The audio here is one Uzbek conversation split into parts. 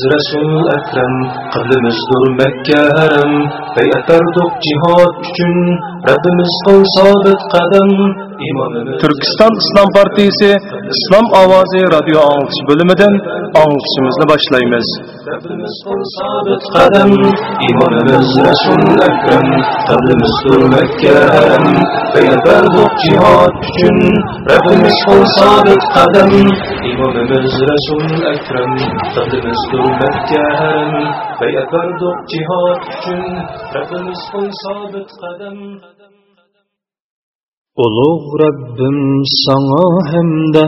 İmamımız Resul Ekrem, kıblimizdir Mekke harem, beyat verdik cihad üçün, Rabbimiz kıl sabit kadem. İmamımız Türkistan İslam Partisi İslam Avazi radyo anlatışı bölümünden anlatışımızı başlayımız. Rabbimiz sabit kadem. İmamımız Resul Ekrem, kıblimizdir Mekke harem, beyat verdik cihad üçün, Rabbimiz kıl sabit kadem. İmamımız Resul Ekrem, kıblimizdir Mekke harem, beyat verdik cihad üçün, Rabbimiz kıl sabit kadem. Ulug' Rabbim sana hamda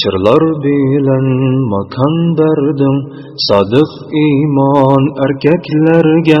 shirlar bilan makon berding sodiq iymon erkaklarga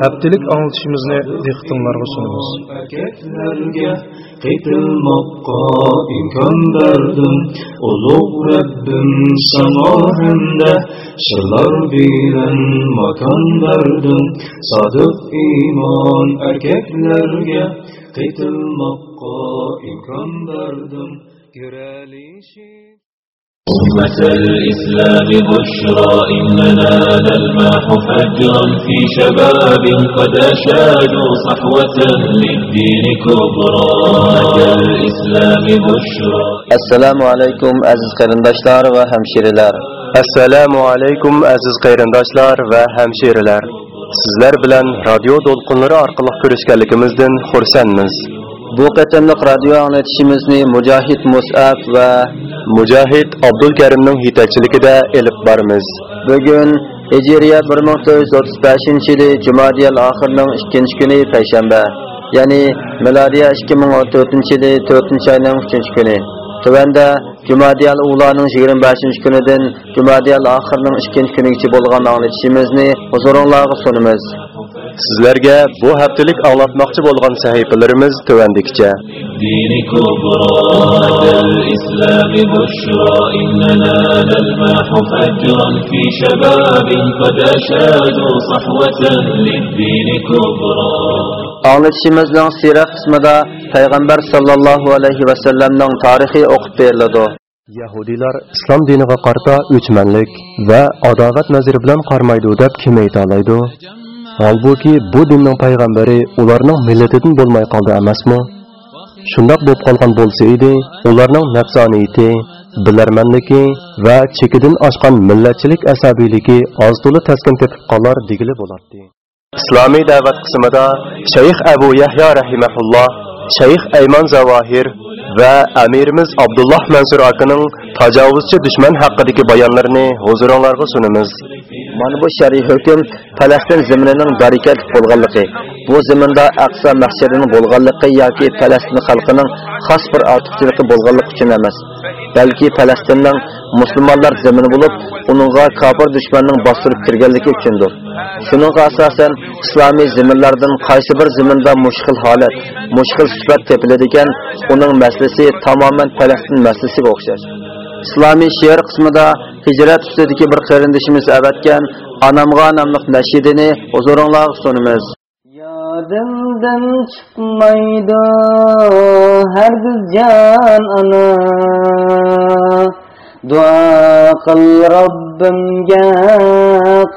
haftalik anglitishimizni dehqonlarga sunamiz qaytilmoqqa imkon berdim ulug' Rabbim sana hamda shirlar bilan makon berdim sodiq iymon erkaklarga qaytilmoqqa imkon berdim أمة الإسلام بشرى إننا نلمح فجرا في شباب قد أشادوا صحوة للدين كبرى. أمة الإسلام بشرى. السلام عليكم عزيز قيرنداشlar وهمشيرلار السلام عليكم عزيز قيرنداشlar وهمشيرلار hemşireler Sizler bilen radyo dolqunları arqılıq görüşkənlikimizdən xursanmız. Bu qatimliq radio anglatishimizni mujohid musab va mujohid abdul karimning yetakchiligida elib boramiz bugun hijriya 1435 yili jumadiyal oxirining 2 kuni payshanba ya'ni milodiya 2014 yili 4 oyning 3 kuni Tuvanda Jumadiyal ulaning 25 kunidan Jumadiyal oxirining 2 kunigacha bo'lgan anglatishimizni huzuringizga sunamiz. sizlarga bu haftalik anlatmaqçı bo'lgan sahifalarimiz tövəndikcə. Dini kubral İslam bushra innana nalmahu fajran fi shababin qad ashadu sahwatan lid-din kubra. Anlatışımızın sirah kısmında Peygamber sallallahu aleyhi ve sellem'nin tarihi okup. Yahudilar islom diniga qarta o'chmanlik va adovat naziri bilan qarmaydi deb kim ayta? Halbuki bu dinning payg'ambari ularning millatidan bo'lmay qoldi emasmi? Shundoq bo'lib qolgan bo'lsa edi ularning nafsoniyati bilarmanligi va chekidan oshgan millatchilik asabiyligi oz to'la taskin tepib qolar degili bo'lardi. Islomiy da'vat qismida shayx abu yahyo rahimahulloh shayx Ayman zavohir va amirimiz abdulloh mansur akaning tajovuzchi dushman haqidagi bayonlarini huzuringizga sunamiz. Mana bu shar'iy hukm Falastin zimrining bereketli bo'lganligi, bu zaminda Aqsa masjidining bo'lganligi yoki Falastin xalqining xos bir ortiqchiligi bo'lganligi uchun emas, balki Falastinning musulmonlar zimini bo'lib, uningga kofir dushmanning bostirib kirganligi uchundir. Shuning asosan islomiy zaminlardan qaysi bir zaminda mushkil holat, mushkil sifat tepiladigan uning masalasi tamoman Falastin masalasiga o'xshash. Islomiy she'r qismida hijrat ustidagi bir qarindishimiz avatgan anamg'a nomli nashidini huzuringlarga sunamiz Yodimdan chiqmaydi hargiz jon ona Dua qil Robbimga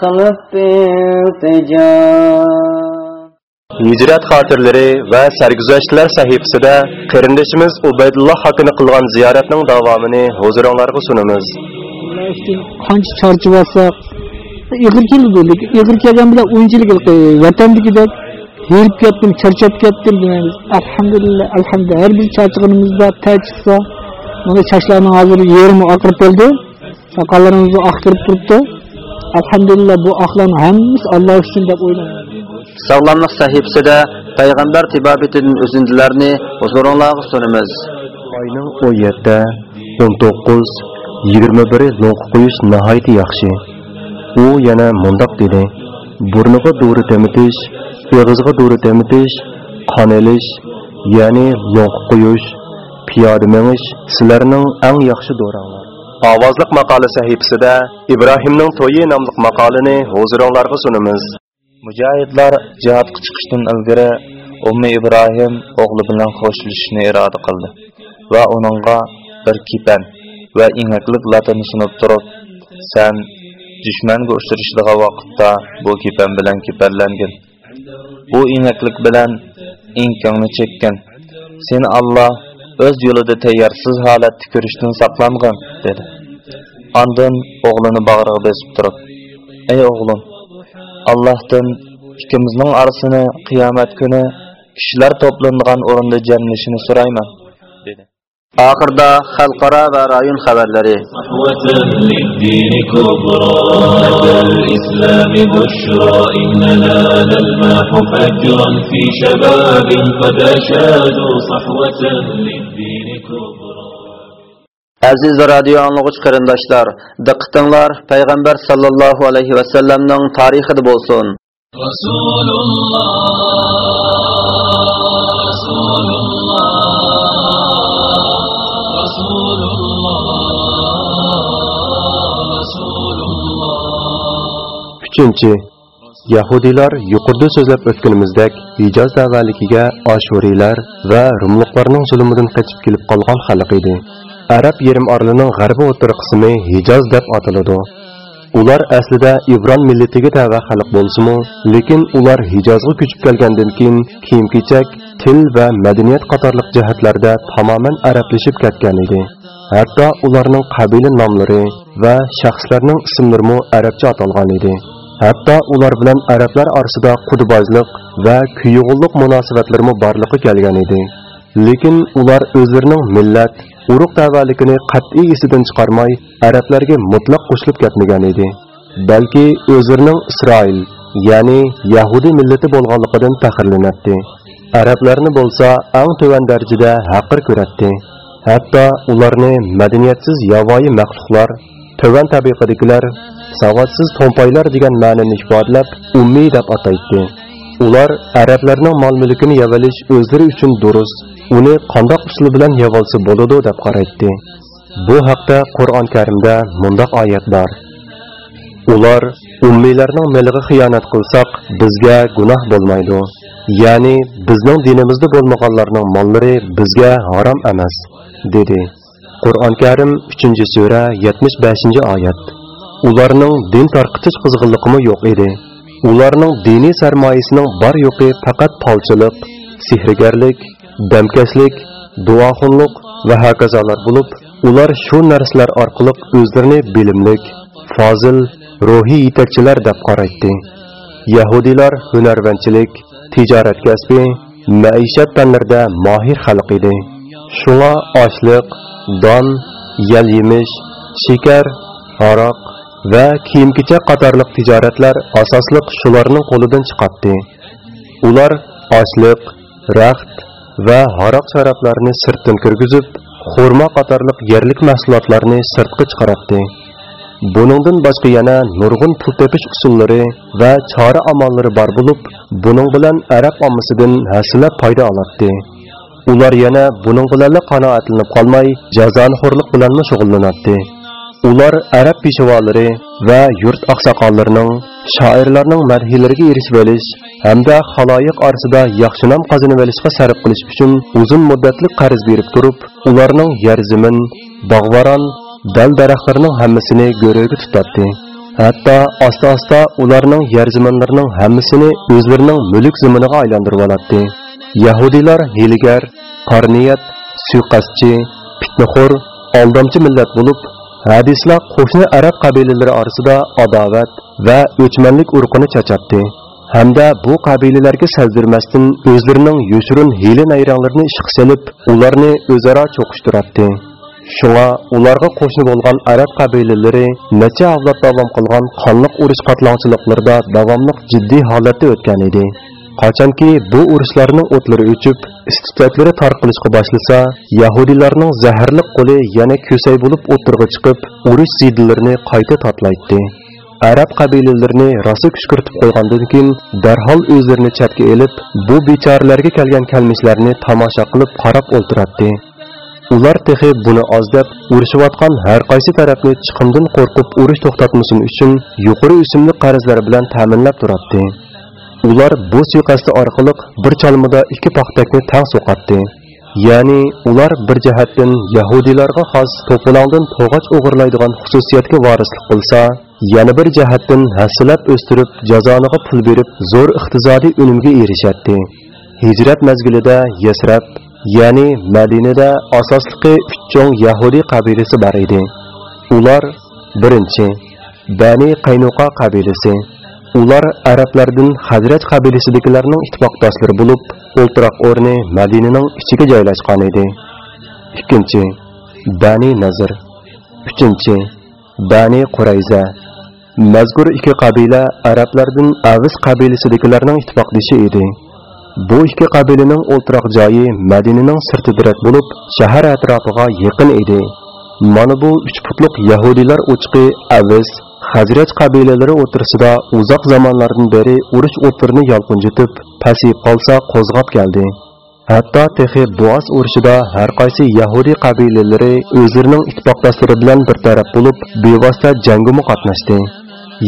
qilib iltijo hijrat xotirlari va sarguzashtlar sahifasida qarindoshimiz ubaydulloh haqini qilgan ziyoratning davomini huzuringlarga sunamiz. qancha charchab olsak ig'ir keldi lekin ig'ir kelgan bilan o'yinchilik vatandagidek herib ketdim charchab ketdim. Deymiz alhamdulillah alhamdulillah. Har bir charchig'imizda tay chiqsa mana sochlarni hozir yerimi oqirib bo'ldi soqollarimizni oqtirib turibdi. Alhamdulillah bu oqlarni hammasi alloh uchun deb o'ylayman Sağlamlıq sahifasida payg'ambar tibobatidan o'zindilarni huzuringlarga sunamiz. Oyning 17, 19, 21 lo'nqa qo'yish nihoyat yaxshi. U yana mundoq dedi: Burniga dori temitish, og'izga dori temitish, qon elish, ya'ni lo'nqa qo'yish, piyoda sizlarning eng yaxshi doranglar. Ovozliq maqola sahifasida Ibrohimning to'yi nomli maqolani huzuringlarga sunamiz. Mujohidlar jihodga chiqishdan ilgari Ummi Ibrohim o'g'li bilan qo'shilishni iroda qildi va uningga bir kipan va ingaklik latini sunib turib, "Sen dushmanga uchrashadigan vaqtda bu kipan bilan kipanlangin. Bu ingaklik bilan inkongni chekkan. Seni Alloh o'z yo'lida tayyorsiz holatda ko'rishdan saqlangin" dedi. Ondan o'g'lini bag'riga bosib turib, "Ey o'g'lim, Allohdan ikkimizning orasini qiyomat kuni kishilar to'plangan o'rinda jamlashini so'rayman dedi. Oxirda xalqaro va rayon xabarlari. للدين كبرى أتى الإسلام بشرى إننا نلمح فجرا في شباب قد أشادوا صحوة للدين كبرى Aziz radio anlıqıç qarindaşlar, diqqətinizlər Peyğəmbər sallallahu alayhi və sallamның tarixi bolsun. Rasulullah Rasulullah Rasulullah 3-chi Yahudilar yuqorida so'zlab o'tganimizdek Hijoz avvaligiga Ashuriylar va Rumliqlarning zulmidan qochib kelib qolgan xalq edi. Arab yarim orlining g'arbi o'tir qismi Hijoz deb ataladi. Ular aslida Ibron millatiga tava xalq bo'lsimi lekin ular Hijozga ko'chib kelgandan keyin kiyim-kechak, til va madaniyat qatorliq jihatlarda tamoman arablashib ketgan edi. Hatto ularning qabila nomlari va shaxslarning ismlarimi arabcha atalgan edi. Hatto ular bilan arablar orasida qudbozlik va kuyug'ullik munosabatlarmi borligi kelgan edi. Lekin ular o'zlarining millat, urug' da'valikini qat'iy esidan chiqarmay, arablarga mutlaq qo'shilib ketmagan edi. Balki o'zlarining Isroil, ya'ni Yahudi millati bo'lganligidan faxrlanatdi. Arablarni bo'lsa, ang tuvan darajada haqir ko'ratdi. Hatto ularni madaniyatsiz yovvoyi maxluqlar, tuvan tabiqadagilar, savodsiz to'mpaylar degan ma'nini ifodalab, ummiy deb ataydi. Ular arablarning mol-mulkini yavalish o'zlari uchun durust, uni qandoq usul bilan yavolsa bo'ladi deb qaraydi. Bu haqda Qur'on Karimda mundoq oyat bor. Ular ummiylarning meliga xiyonat qilsak, bizga gunoh bo'lmaydi. Ya'ni bizning dinimizda bo'lmaganlarning mollari bizga harom emas, dedi. Qur'on Karim 3-sura 75-oyat. Ularning din tarqitish qizg'inligimi yo'q edi. Ularning diniy sarmoyasining bor yo'qi faqat polchilik, sehrgarlik, damkashlik, duoxunlik va hokazolar bo'lib, ular shu narsalar orqali o'zlarini bilimlik, fozil, ruhiy yetakchilar deb qaraydi. Yahudilar hunarvanchilik, tijorat kasbi, maishat fanlarida mohir xalq edi. Shunga ochliq, don, yal yemish, shakar, aroq va kiyim-kechak qatorliq tijoratlar asosliq shularning qo'lidan chiqatdi. Ular ochliq, raxt va haroq sharoblarni sirtdan kirgizib, xurmo qatorliq yerlik mahsulotlarni sirtqa chiqardi. Buningdan boshqa yana nurg'un pul tepish usullari va chora amollari bor bo'lib, buning bilan arab ommasidan hasila foyda oladi. Ular yana buning bilan qanoatlanib qolmay, jazoni xo'rlik bilan shug'ullanadi. Ular arab peshvolari va yurt oqsoqollarining shoirlarning madhilariga erishib olish hamda xaloyiq orasida yaxshi nom qozonib olishga sarf qilish uchun uzun muddatli qarz berib turib ularning yer zamin bog'varon dal daraxtlarning hammasini go'rga tutardi hatto asta asta ularning yer zaminlarining hammasini o'zlarining mulk zaminiga aylantirib oladi yahudiylar hiligar qorniyat suiqasdchi fitnaxo'r aldamchi millat bo'lib hadislar qo'shni arab qabilalari orasida adovat va o'chmanlik urqini chachatdi hamda bu qabilalarga sezdirmasdan o'zlarining yoshirin hiyla nayranglarini ishqa solib ularni o'zaro cho'qishtiradi shunga ularga qo'shni bo'lgan arab qabilalari necha avlod davom qilgan qonliq urush qatlonchiliklarida davomli jiddiy holatda o'tgan edi. Qachonki bu urushlarning o'tlari o'chib istiqotlari tarqalishga boshlasa yahudiylarning zaharli qo'li yana ko'say bo'lib o'tirg'i chiqib urush ziydilarini qayta totlaydi arab qabilalarini rosa kushkirtib qo'ygandan keyin darhol o'zlarini chatga elib bu bechoralarga kelgan kalmishlarni tomosha qilib qarab o'ltiradi. Ular texi buni ozdab urushayotgan har qaysi tarafni chiqimdan qo'rqib urush to'xtatmasin uchun yuqori o'simli qarzlar bilan ta'minlab turadi. Ular bu suiqasdi orqali bir chalmada ikki paxtakni tang so'qatdi ya'ni ular bir jihatdan yahudiylarga xos to'polondan to'g'ach o'g'irlaydigan xususiyatga vorislik qilsa yana bir jihatdan hassilab o'stirib jazoniga pul berib zo'r iqtisodiy unumga erishadi hijrat mazgilida yasrab ya'ni madinada asosliqi uch cho'ng yahudiy qabilasi bor edi. Ular birinchi bani qaynuqa qabilasi. Ular arablardan hazrat qabilasidagilarning ittifoqdoshlari bo'lib o'ltiroq o'rni madinaning ichiga joylashgan edi. Ikkinchi bani nazr uchinchi bani qurayza. Mazkur ikki qabila arablardan aviz qabilasidagilarning ittifoqdoshi edi. Bu ikki qabilaning o'ltiroq joyi madinaning sirtidirak bo'lib shahar atrofiga yaqin edi. Mana bu uch putliq yahudiylar uchqi aviz Hazrat qabilalari o'tirsida uzoq zamonlardan beri urush o'tlarini yolqinjitib, pasayib qolsa qo'zg'ab keldi. Hatto texi Boğaz urushida har qaysi Yahudi qabilalari o'zlarining ittifoqdoshlari bilan bir taraf bo'lib, bevosita jangga qatnashdi.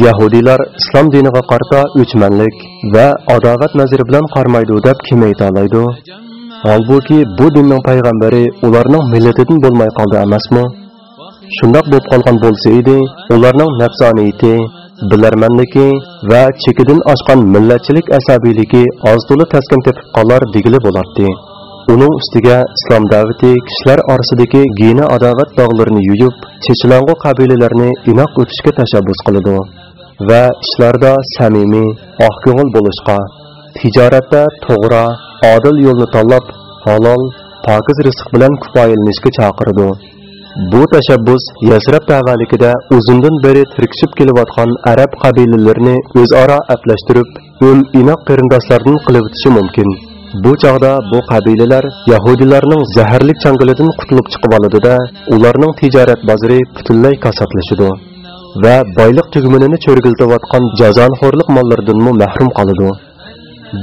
Yahudilar islom diniga qarata o'chmanlik va adovat nazari bilan qarmaydi deb kim ayta Holbuki bu dinning payg'ambari ularning millatidan bo'lmay qoldi emasmi? Shundoq bo'lib qolgan bo'lsa edi ularning nafsoniyati bilarmanligi va chekidan oshgan millatchilik asabiyligi oz to'la taskin tepib qolar degili bo'lardi. Uning ustiga islom davati kishilar orasidagi gina adovat dog'larini yuyib chechlang'u qabilalarni inoq o'tishga tashabbus qiladi va ishlarda samimiy oqko'ngil bo'lishga tijoratda to'g'ri odil yo'lni tanlab halol pokiz rizq bilan kifoyalanishga chaqirdi Bu tashabbus Yasrab tavalikida uzundan beri tirkishib kelayotgan arab qabilalarini o'zaro aflashtirib o'm inoq qarindoshlardan qilib o'tishi mumkin. Bu chog'da bu qabilalar Yahudilarning zaharlik changalidan qutulib chiqib oladida, ularning tijorat bozori butunlay kasotlashidi va boylik tugminini cho'rgiltayotgan jazonxo'rlik mollaridan mahrum qoladi.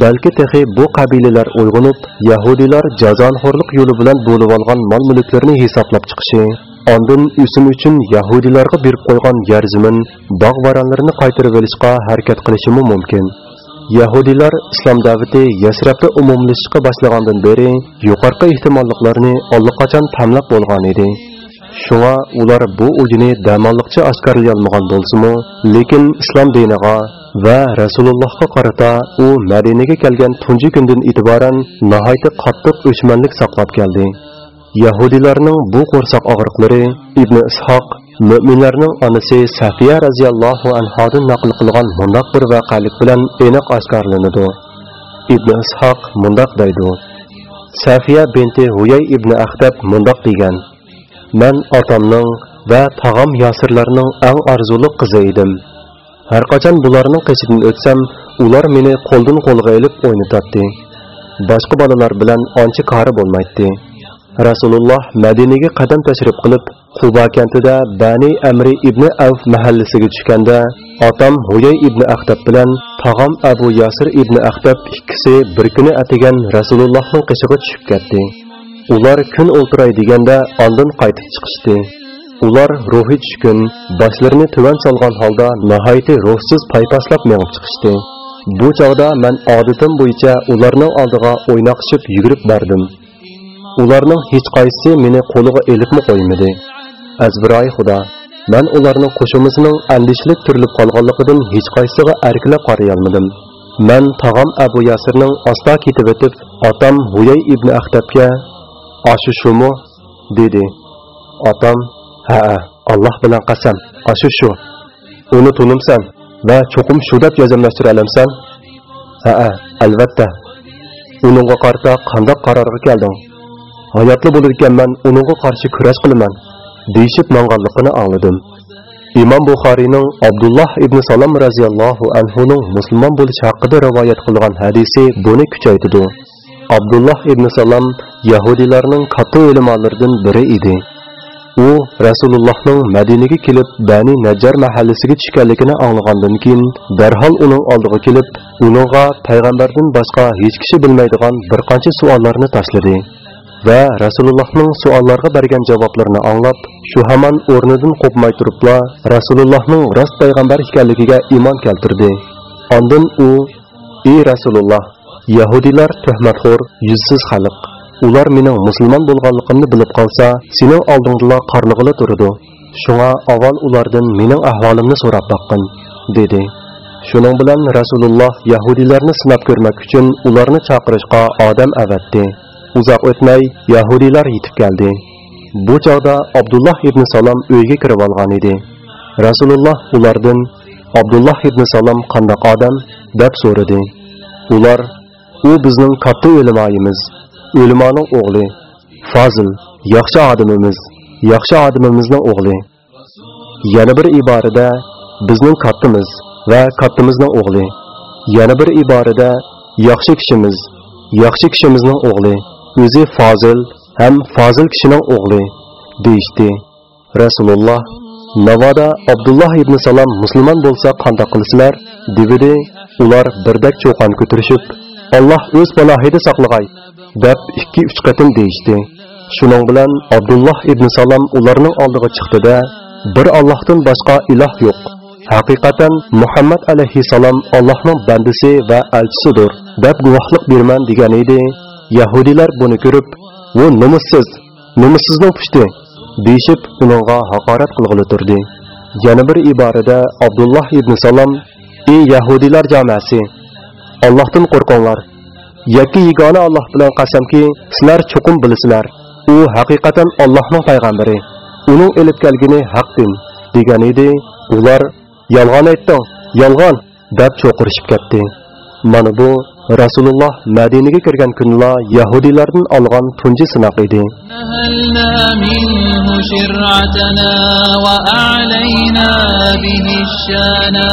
Balki texi bu qabilalar uyg'unib yahudiylar jazonxo'rlik yo'li bilan bo'lib olgan mol mulklarni hisoblab chiqishi. Ondin o'sim uchun yahudiylarga berib qo'ygan yer zimin bog' varanlarini qaytarib olishga harakat qilishimi mumkin. Yahudiylar islom davati yasrabda umumlashishga boshlagandan beri yuqorqi ehtimolliklarni allaqachon tamlab bo'lgan edi. Шуңа улар бу уйны дәмаллыкча ашкарлый алмаган булсымы, ләкин ислам динига ва Расулуллаһка карата у Мәдинәгә килгән тунҗи көндән итибарен ниһайәт каттык өчмәнлек саклап келди. Яһудиларның бу корсак агырыклары Ибн Исхак Мөминләрнең анысы Сафия разияллаһу анһадан нақл кылган мондак бер вакыйлык белән эник ашкарланыды. Ибн Исхак мондак дайды. Сафия бинти Хуяй ибн Ахтаб мондак дигән: man otamning va tog'am yosirlarning eng orzuli qizi edim har qachon bularning qishidan o'tsam ular meni qo'ldan qo'lga ilib o'ynatardi boshqa bolalar bilan ancha kori bo'lmaydi rasululloh madinaga qadam tashrif qilib quba kentida bani amri ibn avf mahallasiga tushganda otam huyay ibn axtab bilan tog'am abu yasir ibn axtab ikkisi bir kuni atigan rasulullohning qishig'i tushib ketdi ular kun o'ltiray deganda oldin qaytib chiqishdi. Ular ruhi tushkun boshlarini tuvan solgan holda nihoyatda ruhsiz paypaslab mengib chiqishdi. Bu chog'da man odatim bo'yicha ularning oldiga o'ynoqishib yugurib bordim. Ularning hech qaysisi meni qo'liga elibmi qo'ymadi. Azbiroy xudo man ularning qo'shimisining andishlik turilib qolganligidan hech qaysisiga erkilab qarayolmadim man tog'am abu yasirning osta ketib o'tib otam huyay ibn axtabga ashu shumi dedi. Otam ha alloh bilan qasam. Ashu shu. Uni tunimsan va cho'qim shu deb yozamlashtira olamsan ha albatta. Uningga qarta qandoq qarorga kelding? Hayotli bo'lur ekanman uningga qarshi kurash qilaman deyishib manganligini angladim imom buxoriyning abdulloh ibn salom roziyallohu anhuning musulmon bo'lishi haqida rivoyat qilgan hadisi buni kuchaytirdi. Abdulloh ibn salom yahudiylarning katta o'limolaridan biri edi. U rasulullohning madinaga kelib bani najjar mahallasiga tushganligini anglagandan keyin darhol uning oldiga kelib uningga payg'ambardan boshqa hech kishi bilmaydigan bir qancha savollarni tashladi va rasulullohning savollarga bergan javoblarini anglab shu hamon o'rnidan qo'pmay turibla rasulullohning rost payg'ambar ekanligiga iymon keltirdi. Ondan u ey rasululloh Yahudilar tuhmatxo'r yuzsiz xalq. Ular mening musulmon bo'lganligimni bilib qolsa sening oldingda qarlig'ili turadi. Shunga avval ulardan mening ahvolimni so'rab baqqin, dedi. Shuning bilan rasululloh Yahudilarni sinab ko'rmak uchun ularni chaqirishga odam avatdi. Uzoq o'tmay Yahudilar yetib keldi. Bu chog'da abdulloh ibn salom uyga kirib olgan edi. Rasululloh ulardan abdulloh ibn salom qanday odam? deb so'radi. Ular u bizning katta o'limoyimiz o'limoning o'g'li fozil yaxshi odamimiz yaxshi odamimizning o'g'li. Yana bir iborada bizning kattimiz va kattimizning o'g'li. Yana bir iborada yaxshi kishimiz yaxshi kishimizning o'g'li. O'zi fozil ham fozil kishining o'g'li deyishdi. Rasululloh navoda abdulloh ibn salom musulmon bo'lsa qandoq qilsizlar debidi ular birdak cho'qon ko'tarishib Allah öz panohida saqlag'ay deb ikki uch qatim deyishdi. Shuning bilan Abdullah ibn salom ularning oldiga chiqdida bir allohdan boshqa iloh yo'q. Haqiqatan muhammad alayhissalom allohning bandisi va elchisidir deb guvohlik berman degan edi. Yahudiylar buni ko'rib u numussiz numussizning pushti? deyishib uningga haqorat qilg'ili turdi. Yana bir iborada Abdullah ibn Salam ey yahudiylar jamoasi allohdan qo'rqinglar Yakki yagona alloh bilan qasamki sizlar chuqum bilasizlar. U haqiqatan allohning payg'ambari. Uning elib kelgini haq din degan edi ular yolg'on aytding yolg'on deb cho'qirishib ketdi. Mana bu rasululloh madinaga kirgan kunla yahudiylardan olgan tunji sinoq edi. شرعتنا وأعلينا به الشانا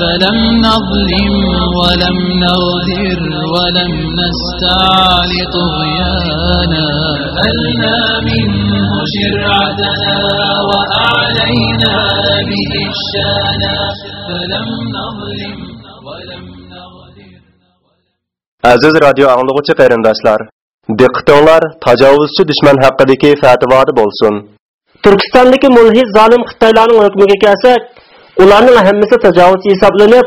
فلم نظلم ولم نغدر ولم منه شرعتنا وأعلينا به الشانا فلم نظلم ولم aziz radio anglag'uchi qarindoshlar diqqatinglar tajovuzchi dushman haqidagi fatvodi bo'lsin. Turkistondagi mulhiz zolim xitoylarning hukmiga kelsak ularning hammasi tajovuzchi hisoblanib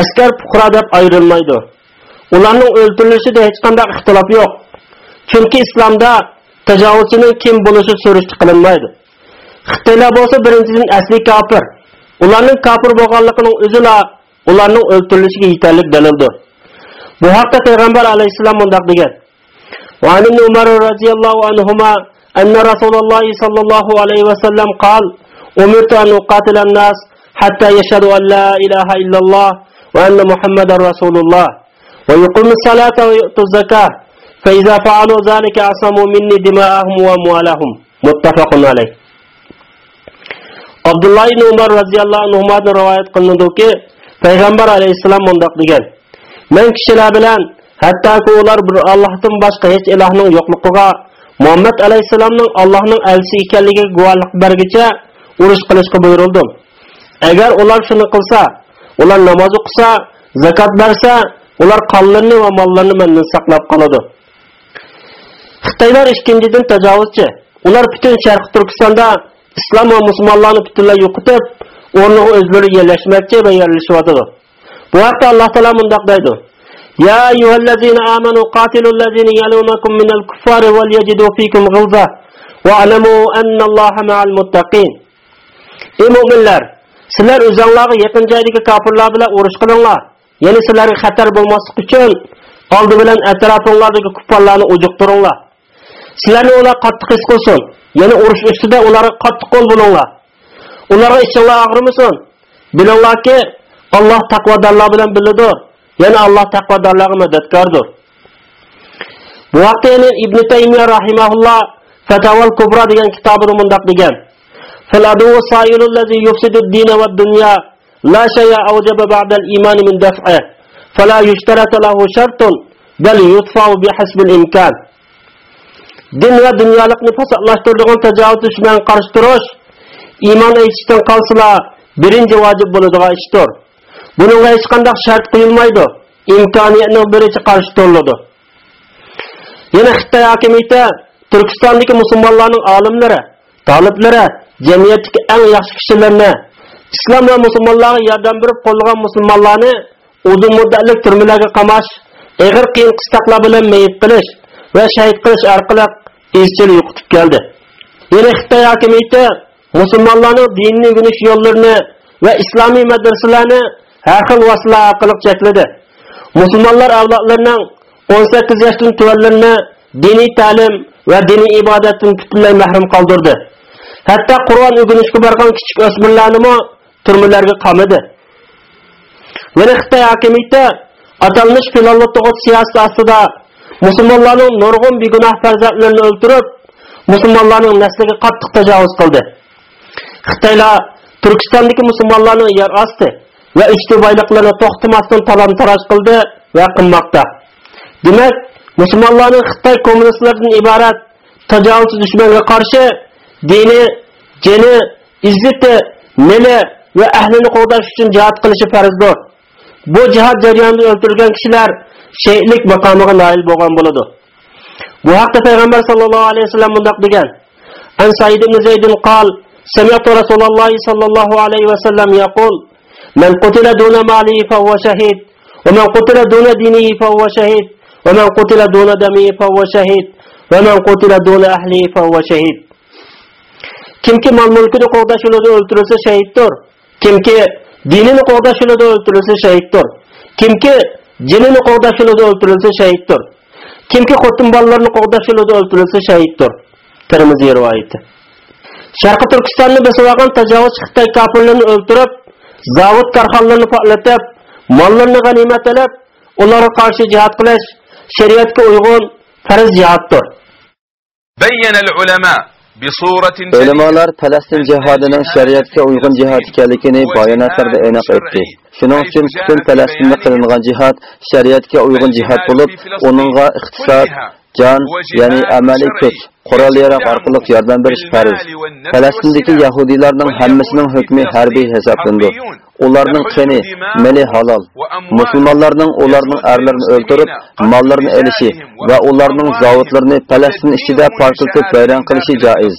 askar fuqaro deb ayrilmaydi. Ularning o'ldirilishida hech qanday ixtilof yo'q chunki islomda tajovuzchining kim bo'lishi surishti qilinmaydi. Xitoylar bo'lsa birinchidan asli kofir ularning kofir bo'lganligining o'zila ularning o'ldirilishiga yetarli dalildir. Bu haqda payg'ambar alayhissalom mundoq degan وعن ابن عمر رضي الله عنهما أن رسول الله صلى الله عليه وسلم قال أمرت أن أقاتل الناس حتى يشهدوا أن لا إله إلا الله وأن محمد رسول الله. ويقيم الصلاة ويؤتوا الزكاة فإذا فعلوا ذلك عصموا مني دماءهم وأموالهم. متفق عليه Abdullah ibn Umar radhiyallohu anhudan rivoyat qilinadiki, payg'ambar alayhissalom mundoq degan: "Men kishilar bilan hattoki ular bir Allohdan boshqa hech ilohning yo'qligiga, Muhammad alayhisolamning Allohning elchisi ekanligiga guvohlik bergicha urush qilishga buyurildim. Agar ular shuni qilsa, ular namoz o'qisa, zakot bersa, ular qonlarini va mollarini mendan saqlab qoladi." Xitoylar ikkinchidan tajovuzchi. Ular butun Sharq Turkistonda islom va musulmonlarni butunlay yo'qotib o'rniga o'zlari yerlashmoqchi va yerlashyotidi bu haqda alloh taolo mundoq deydi يا أيها الذين آمنوا قاتلوا الذين يلونكم من الكفار وليجدوا فيكم غلظة واعلموا أن الله مع المتقين Ey müminler, sizler özünlerine yakın joydagi kafirlar bilan urush qilinglar. Ya'ni sizlarga xatar bo'lmaslik uchun oldi bilan atrofinglardagi kuffarlarni ujuqtiringlar. Sizlarni ular qattiq his qilsin. Ya'ni urush ustida ularga qattiq qo'l bo'linglar. Ularga ichinglar og'rimasin. Bilinglarki, Allah taqvodorlar bilan bilidir. Ya'ni Allah taqvodorlarga madadkordir. Bu vaqtda yana Ibn Taymiya rahimahulloh Fatavol Kubra degan kitobida bundoq degan. Fil adu sayrul ladzi yufsidu ad-din va ad-dunya la shay'a awjaba ba'da al-iman min daf'i fala yushtaratu lahu imkan. Din va dunyolikni fasodlashtiradigan tajovuz bilan qarshi turish iymon etishdan qolsalar birinchi vojib bo'ladigan ishdir. Bununla hech qanday shart qo'yilmaydi. Imkoniyatning birichi qarshi turiladi yana xitoy hokimiyati turkistondagi musulmonlarning olimlari toliblari jamiyatdagi eng yaxshi kishilarni islom va musulmonlarga yordam berib qo'llagan musulmonlarni uzun muddatli turmalarga qamash ig'ir qiyin qistoqlar bilan meyit qilish va shahid qilish orqali izchil yo'qotib keldi. Yana xitoy hokimiyati musulmonlarning dinni o'rganish yo'llarini va islomiy madrasalarni har xil vositalar orqali chekladi musulmonlar avlodlarining 18 yoshdan tuvanlarini diniy ta'lim va diniy ibodatdan butunlay mahrum qoldirdi hatto qur'on o'rganishga borgan kichik o'smirlarni turmalarga qamadi yana xitoy hokimiyati filonli tug'ut siyosati ostida musulmonlarning nurg'un qattiq ve içki baylıklarını toxtamasdan talamtaraş qildi ve qilmoqda. Demek Müslümanların Xitay komünistlerden ibaret tecavüz düşmanına karşı dini, cini, izzeti, meli ve ehlini qo'dash için cihat qilishi farzdir. Bu cihat jarayonida öldürülgen kişiler şehitlik makamına nail bo'lgan bo'ladi. Bu haqda Peygamber sallallahu aleyhi ve sellem bundak degan. An Said ibn Zeyd'in qal, Semiyat Resulullah sallallahu aleyhi ve sellem yakul, من قتل دون ماله فهو شهيد ومن قتل دون دينه فهو شهيد ومن قتل دون دمه فهو شهيد ومن قتل دون أهله فهو شهيد. كم كي مال ملك دو قوضا شلو دو التروس شهيد تور؟ كم كي ديني نو قوضا شلو دو التروس شهيد تور؟ كم كم جيني نو قوضا شلو دو التروس شهيد تور؟ كم كي قطن باللر نو قوضا شلو دو التروس شهيد تور؟ ترمزي روايته شرق تركستان نو تجاوز خطي كابلن التروس zavod korxonalarini faolatlab mollarni g'animatlab ularga qarshi jihad qilish shariatga uyg'un farz jihaddir ulamolar falastin jihodining shariatga uyg'un jihod ekanligini bayonotlarda aniq aytdi. Shuning uchun butun falastinda qilingan jihod shariatga uyg'un jihod bo'lib uningga iqtisod jon ya'ni amaliy kuch qurol yarog orqali yordam berish farz. Falastindagi yahudiylarning hammasining hukmi harbiy hisoblanadi. Ularning qani, mali halol. Musulmonlarning ularning arlarini o'ldirib, mollarini elishi va ularning zavodlarini Falastin ichida portlatib vayron qilishi joiz.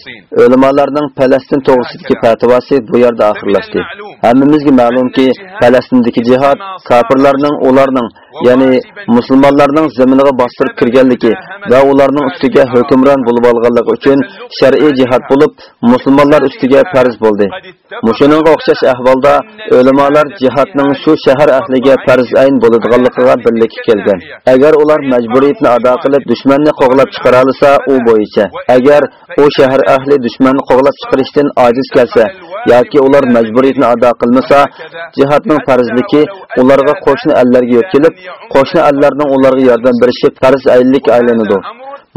Ulamolarning Falastin to'g'risidagi fatvosi bu yerda oxirlashdi. Hammamizga ma'lumki, Falastindagi jihad kofirlarning ularning, ya'ni musulmonlarning zaminiga bostirib kirganligi va ularning ustiga hukmron bo'lib olganligi uchun shar'iy jihad bo'lib, musulmonlar ustiga farz bo'ldi. Mushuningga o'xshash ahvolda ulamolar jihadning shu shahar ahliga farz ayn bo'ladiganligiga birlikka kelgan. Agar ular majburiyatni ado qilib dushmanni qo'g'lab chiqara olsa, u bo'yicha. Agar u shahar ahli dushmanni qo'g'lab chiqarishdan ojiz kelsa yoki ular majburiyatni ado qilmasa, jihadning farzligi ularga qo'shni allarga yo'tkilib, qo'shni allarning ularga yordam berishi farz aynlik aylanadi.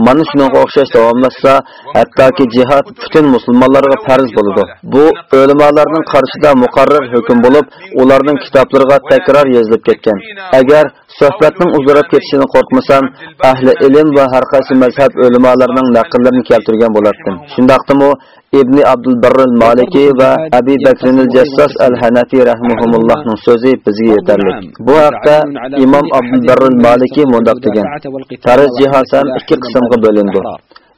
Mana shunga o'xshash davomlashsa, hattoki jihad butun musulmonlarga farz bo'ladi. Bu o'limalarning qarshida muqarrar hukm bo'lib, ularning kitoblariga takror yozilib ketgan. Agar suhbatning uzrab ketishini qo'rqmasam, ahli ilm va har qaysi mazhab o'limolarining naqllarini keltirgan bo'lardim. shundoqdimi Ibn Abdul Barr al-Maliki va Abi Bakr al-Jassas al-Hanafi rahimahumullohning so'zi bizga yetarli. Bu haqda Imom Abdul Barr al-Maliki mundaq degan: Farz jihad ham ikki qismga bo'lindi.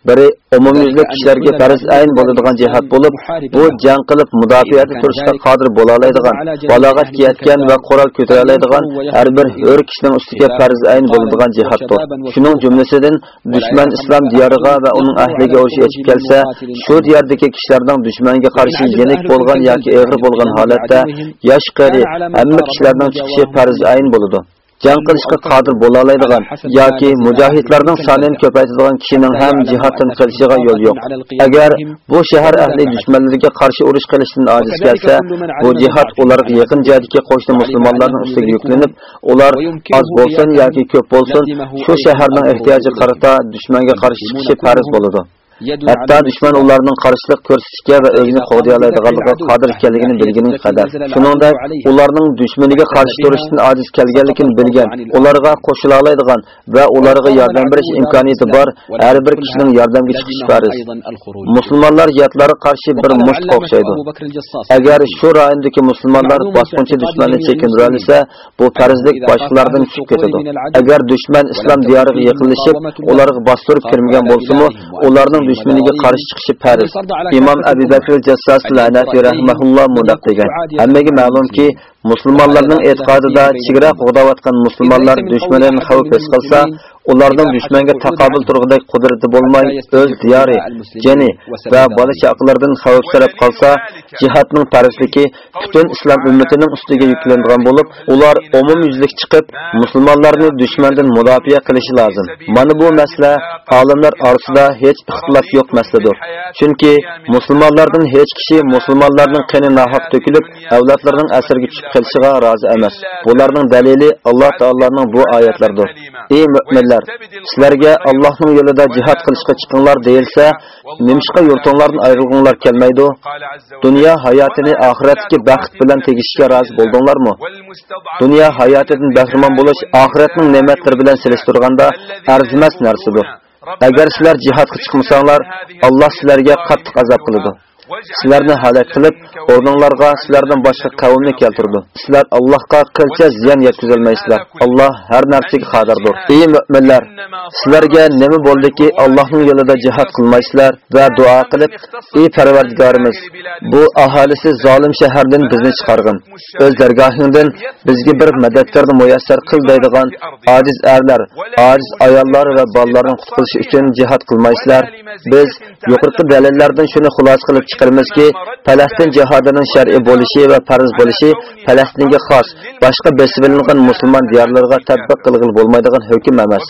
Biri umumyuzlik kishilarga farz ayn bo'ladigan jihat bo'lib bu jang qilib mudofaada turishga qodir bo'la oladigan balog'atga yetgan va qurol ko'tara oladigan har bir hur kishining ustiga farz ayn bo'ladigan jihatdir shuning jumlasidan dushman islom diyoriga va uning ahliga urush yetib kelsa shu diyordagi kishilarning dushmanga qarshi yenik bo'lgan yoki egri bo'lgan holatda yosh qari hamma kishilarning chiqishi farz ayn bo'ladi jang qilishga qodir bo'la oladigan yoki mujohidlarning sonini ko'paytiradigan kishining ham jihoddan qilishiga yo'l yo'q. Agar bu shahar ahli dushmanlarga qarshi urush qilishdan ojiz kelsa bu jihat ularga yaqin joydagi qo'shni musulmonlarning ustiga yuklanib ular oz bo'lsin yoki ko'p bo'lsin shu shaharning ehtiyoji qarata dushmanga qarshi chiqishi farz bo'ladi. Hatto dushman ularning qarshilik ko'rsatishga va o'zini qo'g'day oladiganligiga qodir ekanligini bilgani qadar. Shuningdek ularning dushmaniga qarshi turishdan ojiz kelganligini bilgan. Ularga qo'shila oladigan va ularga yordam berish imkoniyati bor. Har bir kishining yordamga chiqishi farz musulmonlar yatlarga qarshi bir musht o'xshaydi agar shu rayondagi musulmonlar bosqinchi dushmanni chekindira olsa bu farzlik boshqalardan tushib ketadi. Agar dushman islom diyoriga yaqinlashib ularga bostirib kirmagan bo'lsa-mu ularning dushmaniga qarshi chiqishi farz. Imom abu bakr jassos lanafi rahmaulloh mundoq degan hammaga ma'lumki musulmonlarning e'tiqodida chegara qo'g'dayotgan musulmonlar dushmandan xavf his qilsa ularning dushmanga taqobil turg'idek qudrati bo'lmay o'z diyori jani va bola chaqalardan xavf sarab qolsa jihatning farzligi butun islom ummatining ustiga yuklangan bo'lib ular umumyuzlik chiqib musulmonlarni dushmandan mudofaa qilishi lozim. Mana bu masala olimlar orasida hech ixtilof yo'q masaladir chunki musulmonlardan hech kishi musulmonlarning qini nohaq to'kilib avlodlarning asirga tushib qilishiga rozi emas. Bularning dalili alloh taoloning bu oyatlardir ey mo'minlar sizlarga allohning yo'lida jihod qilishga chiqinglar deyilsa nimishqa yurtinglardan ayrilginglar kelmaydi. Dunyo hayotini oxiratdagi baxt bilan tegishga rozi bo'ldinglarmi? Dunyo hayotidan bahramon bo'lish oxiratning ne'matlari bilan selishtirganda arzimas narsadir. Agar sizlar jihodga chiqmasanglar alloh sizlarga qattiq azob qiladi. Sizlarni halak qilib o'rninglarga sizlardan boshqa qavmni keltirdi. Sizlar allohga qilcha ziyon yetkazolmaysizlar. Alloh har narsaga qodirdir ey mo'minlar sizlarga nima bo'ldiki allohning yo'lida jihod qilmaysizlar va duo qilib ey parvardigorimiz bu aholisi zolim shahardan bizni chiqargin. O'z dargohingdan bizga bir madadkorni muyassar qil deydigan ojiz erlar ojiz ayollar va bolalarni qutqilishi uchun jihod qilmaysizlar. Biz yuqorqi dalillardan shuni xulosa qilib chiqaramizki falastin jihodining shar'iy bo'lishi va farz bo'lishi falastinga xos boshqa besilingan musulmon diyorlarga tatbiq qilg'il bo'lmaydigan hukm emas.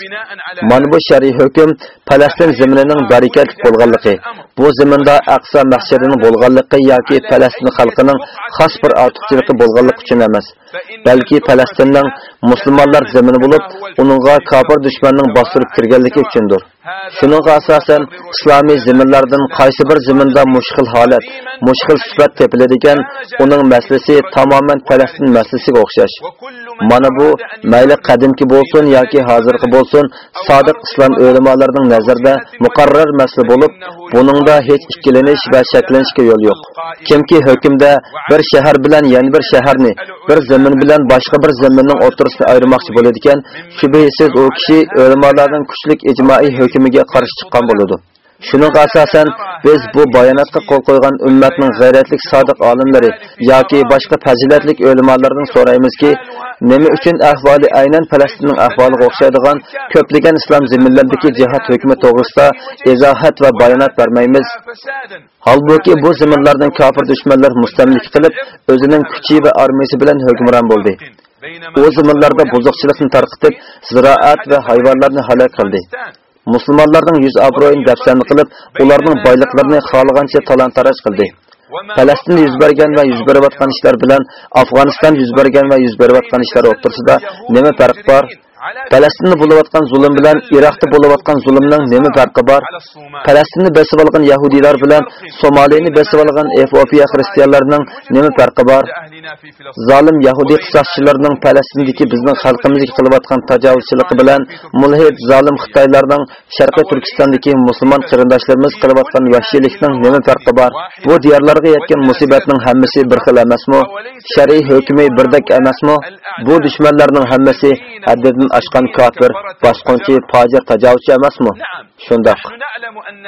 Mana bu shar'iy hukm falastin zaminining barakatli bo'lganligi bu zaminda aqsa mahsharining bo'lganligi yoki falastin xalqining xos bir ortiqchiligi bo'lganligi uchun emas balki falastinning musulmonlar zamini bo'lib uningga kofir dushmanning bostirib kirganligi uchundir. Shuningga asosan islomiy zaminlardan qaysi bir zaminda mushkil holat, mushkil sifat tepiladigan, uning masalasi tamoman Falastin masalasiga o'xshash. Mana bu mayli qadimki bo'lsin yoki hozirgi bo'lsin, sodiq islom ulamolarining nazarida muqarrar masala bo'lib, buningda hech ikkilanish va shaklanishga yo'l yo'q. Kimki hukmda bir shahar bilan yana bir shaharni, bir zamin bilan boshqa bir zaminning o'rtasini ayirmoqchi bo'ladigan, shubhasiz u kishi ulamolarning kuchlik ijmoiy hukmiga qarshi chiqqan bo'ladi. Şunun asasen biz bu bayonotga qo'l qo'ygan ummatning g'ayratlik sodiq olimlari yoki boshqa fazilatlik ulamolardan so'raymizki, nima uchun ahvoli aynan Falastinning ahvoliga o'xshaydigan ko'pligan islom zaminlaridagi jihad hukmi to'g'risida izohat va bayonot bermaymiz? Halbuki bu zaminlardan kofir dushmanlar mustamlik qilib, o'zining kuchi va armiyasi bilan hukmron bo'ldi. O zaminlarda buzuqchilikni tarqitib, ziroat va hayvonlarni halok qildi. Musulmonlarning yuz obro'yini dafsan qilib, ularning boyliqlarini xohlagancha talon-taroj qildi. Falastinda yuz bergan va yuz berayotgan ishlar bilan Afg'oniston yuz bergan va yuz berayotgan ishlar o'rtasida nima farq bor? Falastinda bo'layotgan zulm bilan Iroqda bo'layotgan zulmning nima farqi bor? Palestinni besib olgan yahudiylar bilan Somaliyani besib olgan Efiopiya xristianlarining nima farqi bor? Zolim yahudi qisoschilarning Palestindagi bizning xalqimizga qilayotgan tajovuzchiligi bilan mulhid zolim Xitoylarning Sharqiy Turkistondagi musulmon qarindoshlarimiz qilayotgan vahshiylikning nima farqi bor? Bu diyorlarga yetgan musibatning hammasi bir xil emasmi? Shar'iy hukmi birdek emasmi? Bu dushmanlarning hammasi haddidan aşqan kafir, bosqinchi, fojir, tajovuzchi emasmi? Shundoq.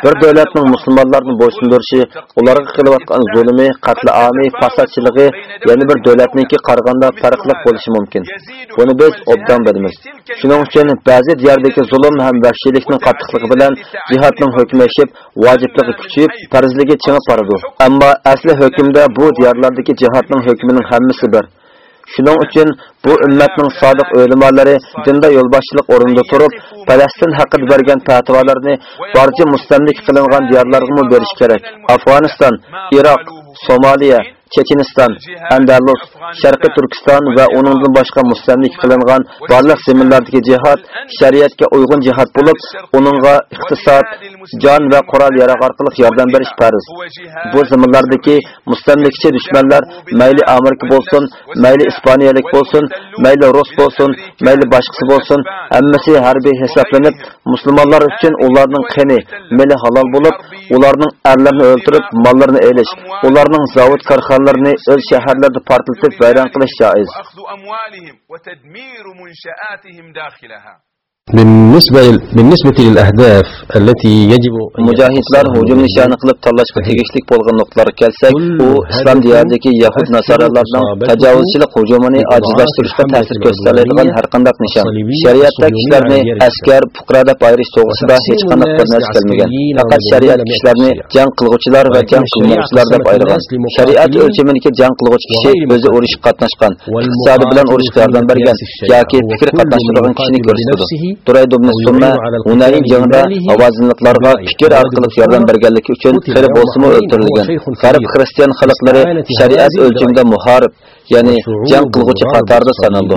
bir davlatning musulmonlarni bo'ysundirishi ularga qilayotgan zulmi qatliami fasadchiligi yana bir davlatniki qaraganda farqli bo'lishi mumkin buni biz obdan bilamiz shuning uchun ba'zi diyardagi zulm ham vahshiylikning qattiqligi bilan jihodning hukmlashib vojibligi kuchayib farzligi chingib boradi ammo asli hukmda bu diyorlardagi jihodning hukmining hammasi bir Şunun uchun bu ummatning sodiq o'limolari dinda yo'lboshchilik o'rinda turib falastin haqida bergan fatvolarni barcha mustamlik qilingan diyorlarga veriş kerak? Afg'oniston iroq somaliya checheniston andalus sharqi turkiston va uningdan boshqa mustamlik qilingan barliq zaminlardagi jihod shariatga uyg'un jihod bo'lib uningga iqtisod jon va qurol yarog orqali yordam berish farz. Bu zaminlardagi mustamlikchi dushmanlar mayli amerika bo'lsin mayli ispaniyalik bo'lsin mayli rus bo'lsin mayli boshqasi bo'lsin hammasi harbiy hisoblanib musulmonlar uchun ularning qini mili halol bo'lib ularning erlarini o'ltirib mollarini elish ularning zavod korxonalarini o'z shaharlarda portlatib vayron qilish joiz بالنسبة بالنسبة للأهداف التي يجب mujohidlar hujum nishoni qilib tanlashga tegishli bo'lgan nuqtalarga kelsak u islom diyoridagi yahud nasoralarning tajovuzchilik hujumini ojizlashtirishga ta'sir ko'rsatadigan har qanday nishon shariatda kishilarni askar fuqaro deb ayirish to'g'risida hech qanday bir narsa kelmagan faqat shariat kishilarni jang qilg'uvchilar va jang qilmovchilar deb ayirgan shariat o'lchamidagi jang qilg'uvchi kishi o'zi urushga qatnashgan iqtisodi bilan urushga yordam bergan yoki fikr qatnashtirgan kishini ko'rsatadi Durayd ibn Summa Hunayn jangida havozinliklarga fikr orqali yordam berganligi uchun xiri bo'lsa-mu o'ldirilgan. G'arb xristian xalqlari shariat o'lchimida muharib, ya'ni jang qilguvchi qatorida sanaldi.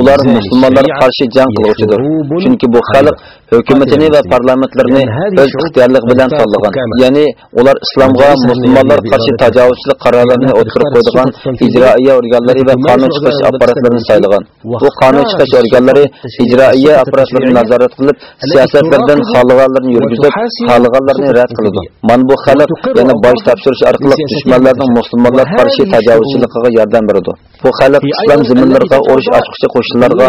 Ular musulmonlarga qarshi jang qilguvchidir. Chunki bu xalq hukumatini va parlamentlarini o'z ixtiyorligi bilan tanlagan. Ya'ni ular islomga musulmonlar qarshi tajovuzchilik qarorlarini o'tkirib qo'ydigan ijroiya organlari va qonun chiqarish apparatlarini saylagan. Bu qonun chiqarish organlari ijroiya apparatlarini nazorat qilib, siyosatlardan xohlaganlarni yurgizib, xohlaganlarni rad qiladi. Mana bu xalq yana bosh topshirish orqali dushmanlarning musulmonlar qarshi tajovuzchiligiga yordam beradi. Bu xalq islom zaminlariga urush ochqichi qo'shinlarga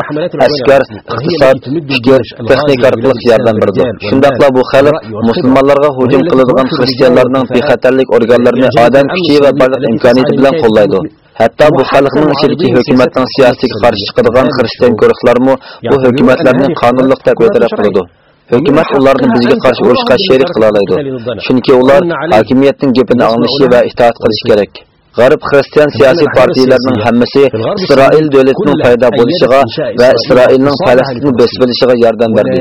askar, iqtisod, fikr, texnika orqali yordam beradi. Shundaqla bu xalq musulmonlarga hujum qiladigan xristianlarning bexatarlik organlarini odam kuchi va barliq imkoniyati bilan qo'llaydi. Hatto bu xalqning ichidagi hukumatning siyosatiga qarshi chiqadigan xristian guruhlarmi bu hukumatlarni qonunliq deb e'tirof qiladi. Hukumat ularni bizga qarshi urushga sherik qila oladi. Chunki ular hokimiyatning gapini anglashi va itoat qilishi kerak. G'arb xristian siyosiy partiyalarning hammasi Isroil davlatining paydo bo'lishiga va Isroilning Falastinni olishiga yordam berdi.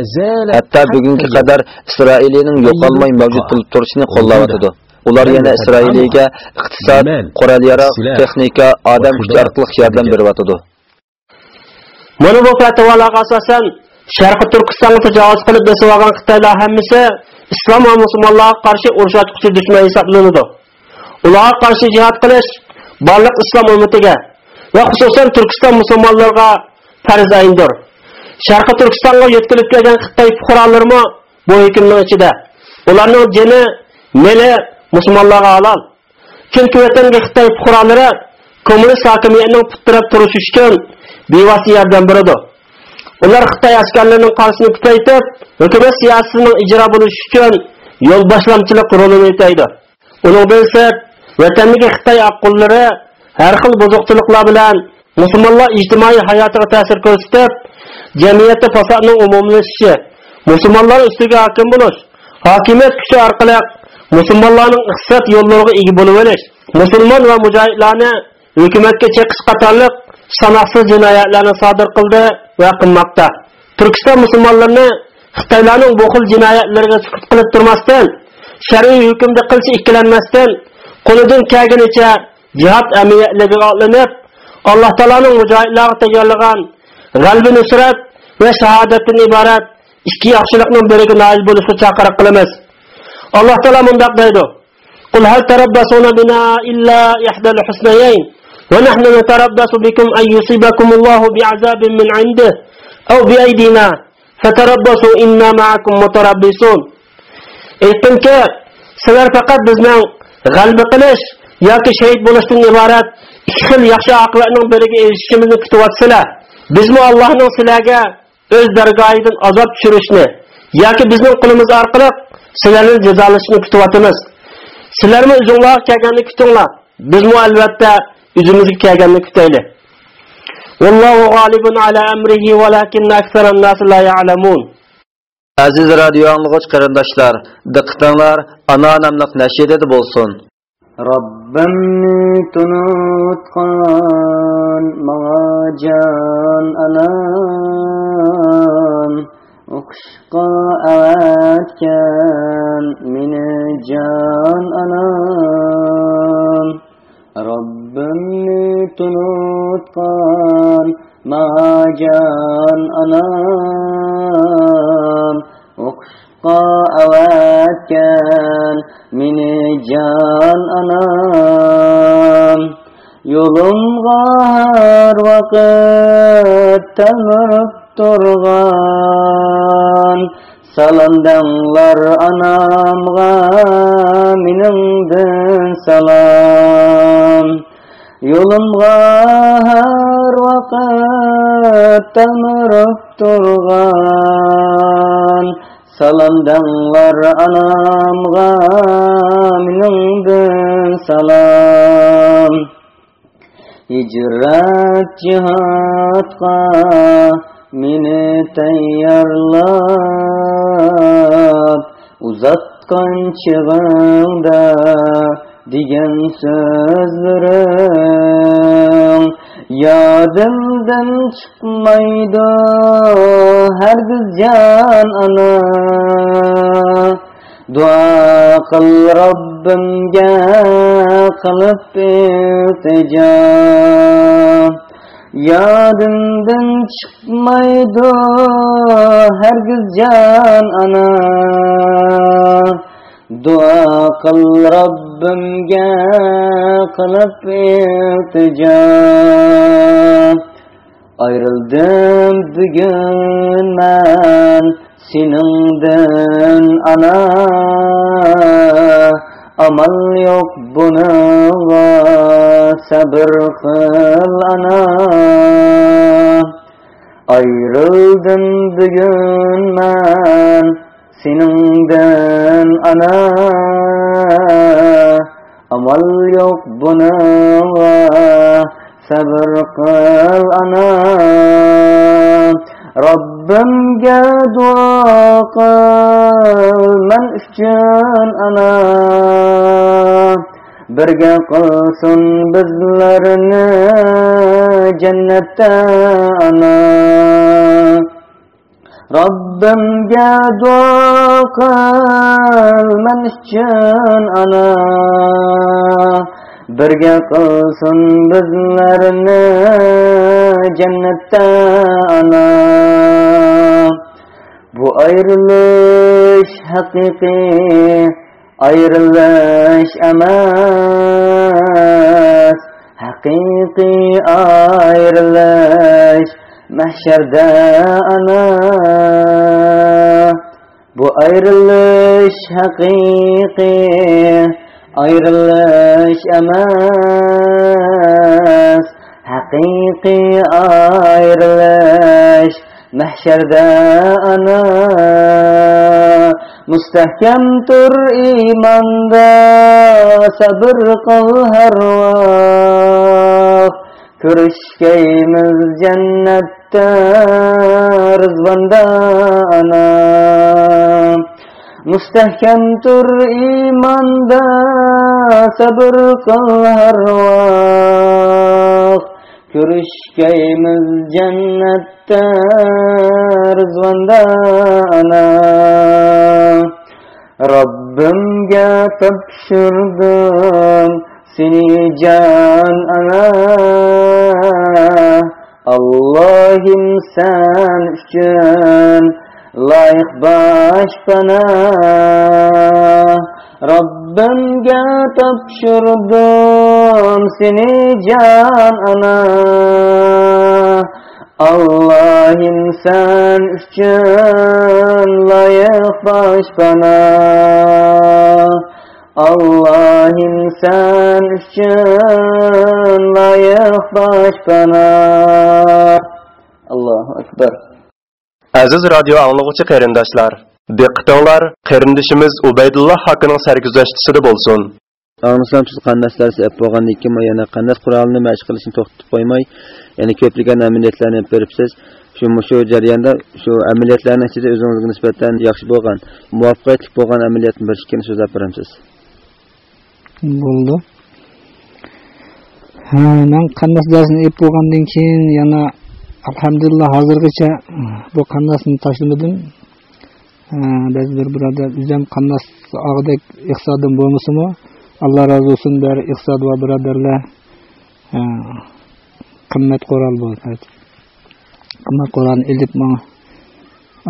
Hatto bugunga qadar Isroiliyaning yo'qolmay mavjud bo'lib turishini qo'llayotdi. Ular yana Isroiliyaga iqtisod, qurol yarog, texnika, odam kuchi orqali yordam beryotdi. Mana bu fatvolarga asosan Sharqi Turkistonga tajovuz qilib besib olgan Xitoylar hammasi islom va musulmonlarga qarshi urush ochquchi dushman hisoblanadi. Ularga qarshi jihad qilish barliq islom ummatiga va xususan Turkiston musulmonlariga farz ayindir. Sharqi Turkistonga yetkilib kelgan Xitoy fuqarolarmi bu hukmning ichida. Ularning jini, meli musulmonlarga halol. Chunki vatanga Xitoy fuqarolari kommunist hokimiyatning putirab turishi uchun bevosita yordam beradi. Ular Xitoy askarlarining qarshisini ko'paytirib, hukumat siyosatining ijro bo'lishi uchun yo'l boshlamchilik rolini o'taydi. Uning bilsa, vatandagi Xitoy aqllari har xil buzuqchiliklar bilan musulmonlar ijtimoiy hayotiga ta'sir ko'rsatib, jamiyatda fasodni umumlashishi, musulmonlar ustiga hokim bo'lish, hokimiyat kuchi orqali musulmonlarning iqtisod yo'llariga ega bo'lib olish, musulmon va mujohidlarni hukumatga cheqish qatorliq sanoqsiz jinoyatlarni sodir qildi va qilmoqda. Turkiston musulmonlarini Xitoylarning bu xil jinoyatlarga sukut qilib turmasdan, shar'iy hukmda qilchi ikkilanmasdan, qo'lidan kelganicha jihad amaliyotlariga otlanib, Alloh taolaning mujohidlarga tayyorlagan g'albi nusrat va shahodatdan iborat ikki yaxshilikning biriga nail bo'lishga chaqiriq qilamiz. alloh taolo mundoq deydi قل هل تربصون بنا إلا إحدى الحسنيين ونحن نتربص بكم أن يصيبكم الله بعذاب من عنده أو بأيدينا فتربصوا إنا معكم متربصون aytdimki sizlar faqat bizning g'alba qilish yoki shahid bo'lishdan iborat ikki xil yaxshi oqibatning biriga erishishimizni kutyapsizlar bizmi allohning sizlarga o'z dargohidan azob tushirishni yoki bizning qulimiz orqali sizlarni jazolashni kutyapmiz sizlarmi o'zinglar kelganni kutinglar bizmi albatta o'zimizga kelganni kutaylik والله غالب على أمره ولكن أكثر الناس لا يعلمون Aziz radio anlıqıç qarindaşlar, diqqətinizlər ana namlıq nəşidədə bolsun. Rabbim tunutqan macan anan uqşqa avatkan mini can anan Rabbim tunutqan macan anan avaatkan mini can anam yolum var vakit tanırıp turgan salamdanglar anamga minimdin salam yolumga har vakit tanırıp turgan Salamdanlar anamga miningdin salam. Hicrat cihatqa meni tayyarlab Uzatkan çığında digen sözlerim yodimdan chiqmaydi hargiz jon ana. Duo qil robbimga qilib iltijo yodimdan chiqmaydi hargiz jon ana. Duo qil robbimga qilib iltijo ayrildim bugun man seningdan ana. Amal yo'q bunaga sabr qil ana. Ayrildim bugun man seningdan ana amal yo'q bunaga sabr qil ana Rabbimga duo qil men uchun ana birga qilsin bizlarni jannatda ana robbimga duo qil men uchun ana. Birga qilsin bizlarni jannatda ana. Bu ayrilish haqiqiy ayrilish emas. Haqiqiy ayrilish. Mahsharda ana bu ayrilish haqiqiy ayrilish emas haqiqiy ayrilish mahsharda ana mustahkam tur iymonda sabr qil har vaqt ko'rishgaymiz jannatda rizvonda ana. Mustahkam tur iymonda sabr qil har vaqt ko'rishgaymiz jannatda rizvonda ana robbimga topshirdim seni jon ana allohim san uchun loyiq boshpana robbimga topshirdim seni jon ana allohim san uchun loyiq boshpana Allah'ım sen için layık başpana. Allahu Ekber. Aziz radyo anlıqçı qarindaşlar, diqqətinglar qarindişimiz Ubaydullah haqqının sərgüzəştisində bolsun. Anlıqçı qarindaşlar səbəb olğandan kimi yəni yana qandaş quralını məşq qilishni toxtatıb qoymay, yəni yana köplügən əməliyyatlarni veribsiz. Şu şu jarayonda şu əməliyyatların içində özünüzə nisbətən yaxşı bolğan, muvaffaqiyətli bolğan əməliyyatın bir ikini so'zlab beramiz. болды мына қандасдасын еп болғаннан кейін яна алхамдулилла азыргыча бул кандасын ташымадым біз бір бірада үзем қандас ағыдек ихсадым болмысымы алла разы болсын бәрі ихсад ва бірадарлар қымбат қорал болды қымбат қораны іліп маған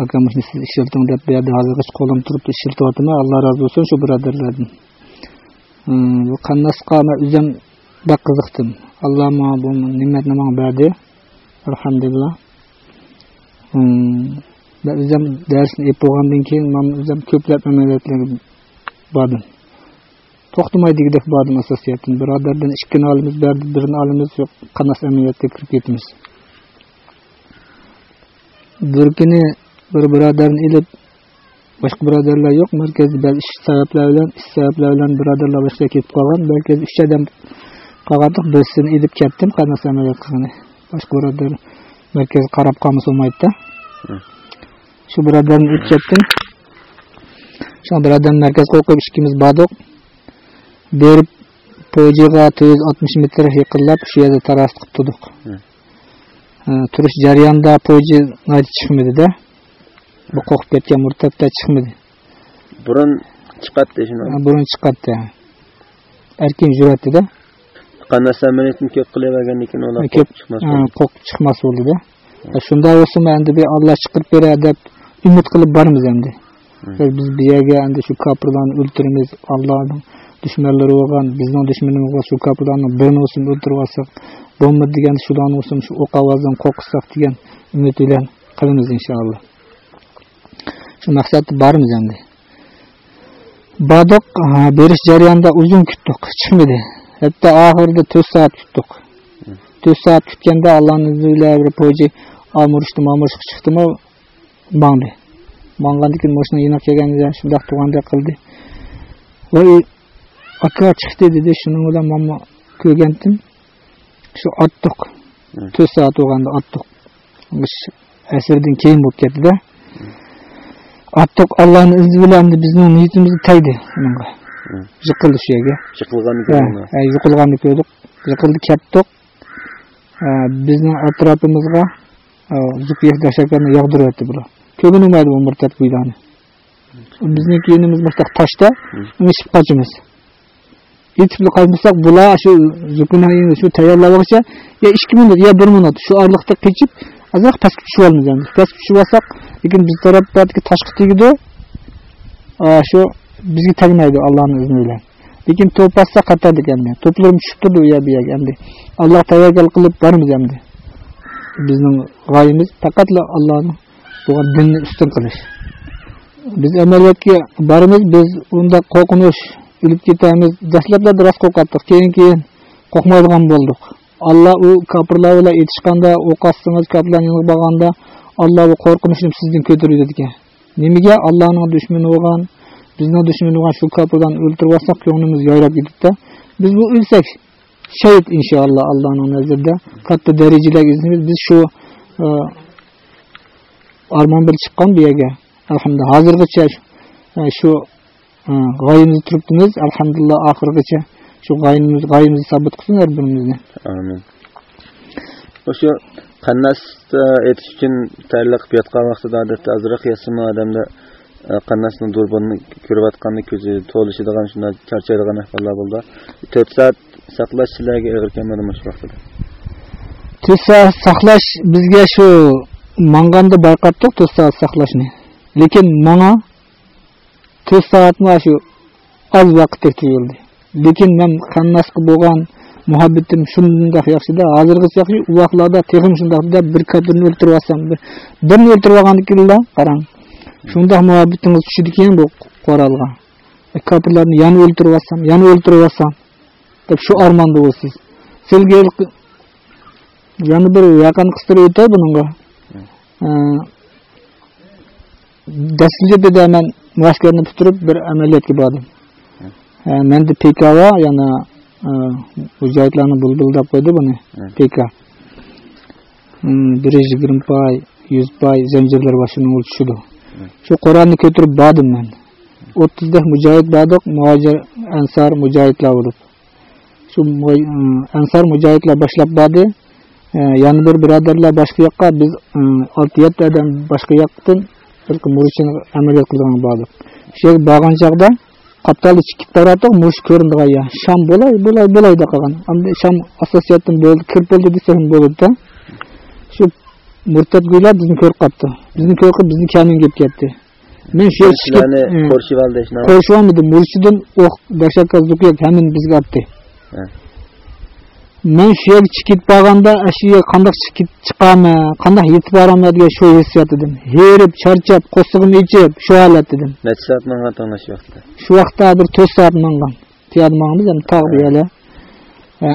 акам үшін сіз ішілтің деп бұ жерде қазір қолым тұрып ішілтіп жатырмын алла разы болсын шу бірадарлардан каннаска мен үзем да кызыктым алла маған бұл неметни маған берді альхамдулилла үзем дәрісін эп болғаннан кейін мен үзем көплеп амелияттерге бардым. Тоқтамай дегидек бардым ассоциаттын бірадардан ичкини алымыз берди бірін алымыз каннас амелиятка кіріп кетіміз. Бір күні бір бирадарын іліп boshqa birodarlar yo'q markazda ba'zi ish sabablar bilan ish sabablar bilan birodarlar boshqa ketib qolgan balki uch odam qolgandik birisini ilib ketdim qanas amaliyot qilgani boshqa birodar markazga qarab qolmasa bo'lmaydida shu birodarni ilib ketdim shu birodarni markazga o'qib ikkimiz bordik berib pojiga to'rt yuz oltmish metr yaqinlab shu yerda taras qilib turdik turish jarayonida poji chiqmadida bu qo'rqib ketgan murtadda chiqmadi burun chiqadi shuni burun chiqadi erkin yuradida qanaqasi amaliyotni ko'p qilavergan ekan ular ko'p chiqmas qo'rqib chiqmas bo'ldida shunda bo'lsa endi bu olloh chiqirib beradi deb umid qilib bormiz endi biz bu біз endi shu kapirlarni o'ltiramiz ollohning düşmanları olgan, bizden düşmanımız var, şu şu. Shu maqsadda bormiz endi bordiq berish jarayonida uzun kutdik chiqmadi hatto oxirida to'rt soat kutdik to'rt soat kutganda allohni izni bilan bir poji omurishdi momurishqa chiqdimi mangdi mangandan keyin mashina yinoq kelganida shundoq tug'andek qildi voy aka chiqdi dedi shuning bilan man ko'rgandim shu otdiq to'rt soat bo'lganda otdiq asrdan keyin bo'lib ketdida otdiq allohni izni bilan bizning niyatimizni tagdi unga yiqildi shu yerga yiqilganni yiqilganni ko'rdik yiqildi ketdik bizning atrofimizga zupiyak dashakarni yog'diryapti bular ko'rinmaydi bu murtad kuylarni bizning kiyinimiz bustaq toshda ishib qochimiz yetib qolmasak bular shu zukunayni shu tayyorlamoqcha yo ikki minut yo bir minut. Shu oraliqda qechib ozroq pastga tushib olamiz endi pastga tushib olsak lekin biz tarafdagi tashqi tegidi shu bizga tegmaydi allohni izni bilan. Lekin to'p bassa xatar ekan to'plarim tushib turdi u yer bu yerga endi. Alloh tavakkal qilib bormiz endi. Bizning g'oyamiz faqatla allohni bo'lgan dinni ustun qilish. Biz amaliyotga boramiz biz unda qo'rqinish ilib ketamiz. Dastlablarda rost qo'rqatdik keyin keyin qo'rqmaydigan bo'ldik. алла у капырлар етішқанда окасыңыз капырларыңыз баганда алла у коркунучун сизден көтөрүп деткен немеге алланың душмени болған биздин душмени болған ушул капырдан өлтүрүп алсак көңүлүбүз яйрап кетип да биз бу өлсөк шейит иншалла алланын назарында катта дарежелерге изибиз биз ушу э, арман бир чыккан буерге алхамда азыргыча ушу g'oyimizda turibdimiz alhamdulillah oxirigacha shu g'oyamiz g'oyamizni sabit qilsin har birimizni amin. O'sha qannas etish uchun tayyorlab qilib yotgan vaqtida odatda ozroq yasama odamda qannasni durbonni ko'rayotganda ko'zi to'lishadigan shunday charchaydigan ahvollar bo'ldi to'rt soat saqlash sizlarga og'ir kelmadimi shu vaqtida to'rt soat saqlash bizga shu manganda bayqatdik to'rt soat saqlashni lekin manga to'rt soatmi shu oz vaqtdek tuyuldi lekin men qannasqa bo'lgan muhabbatim shundoq yaxshida hozirgacha yaxshi u vaqtlarda texim shundoqda bir kadrni o'ltirib olsam birini o'ltirib olgandan keyin qarang shundoq muhabbatingiz tushdi keyin bu qoralga. Kofirlarni yana o'ltirib olsam yana o'ltirib olsam deb shu armonda bo'lsiz sizga yana bir yaqin qistirib o'tay bunga. De men muaskarni bitirib bir amaliyotga bordim. Menda pk va yana mujohidlarni bulbuldab qo'ydi buni. Pk bir yuz yigirma pay yuz pay zanjirlar bor shuni o'lchishdi shu qur'onni ko'tarib bordim men. O'ttizda mujohid bordik muhojir ansar mujohidlar bo'lib. Shu ansar mujohidlar boshlab bordi. Yana bir birodarlar boshqa yoqqa biz olti yetti odam boshqa yoqdan bir murishini amaliyot qilgan bordik shu yerga borgan chog'da каптал ички таратып муш көрүндү кая шам болай болай болай да калган. Андай шам ассоциаттын болды кіріп болды десең болот да. Ушу мұртат гүйлар біздің көрүп қалыпты биздин көрі калып биздин камин келіп кетті мен шу коршивал көрші деди мурчиден оқ башака зукек хамин бизге атты. Dashaka zuqyak hamin bizga otdi men shu yerga chiqib borganda shu yerga qandoq chiqib chiqaman qandoq yetib boraman? degan shu hissiyat edim herib charchab qo'ssig'im ichib shu holat edim necha soat mangan tongda shu vaqtda shu vaqtda bir to'rt soat mangan piyoda manganmiz endi tog' bu yerga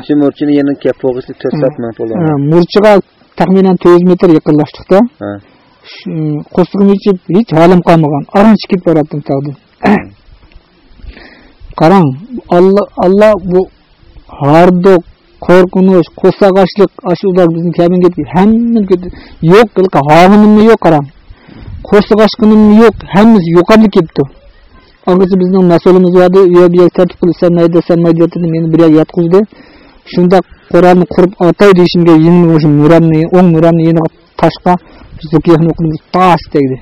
shu murchini yerdan kelib bo'lg'isi to'rt soat man bo'lgan murchiga taxminan to'rt yuz metr yaqinlashdikda. Qo'ssig'im ichib hech holim qolmagan. Aron chiqib boryaptim tog'dan qarang olloh olloh bu hordiq qo'rqinish qo'sag'ashlik ashular bizni kabinga hammani yo'q qilqa hominimni yo'q qarang qo'sag'ashqinimni yo'q hammasi yo'qolib ketdi og'isi bizning mas'ulimiz vardi yo bu yerga tartib qilib san mayda san mayda dedi meni bir yerga yotqizdi shunda qur'onni qurib otay deyishimga yengni o'sha nuramni o'ng nuramni yeniga toshqa zikiyani o'qib tosh tegdi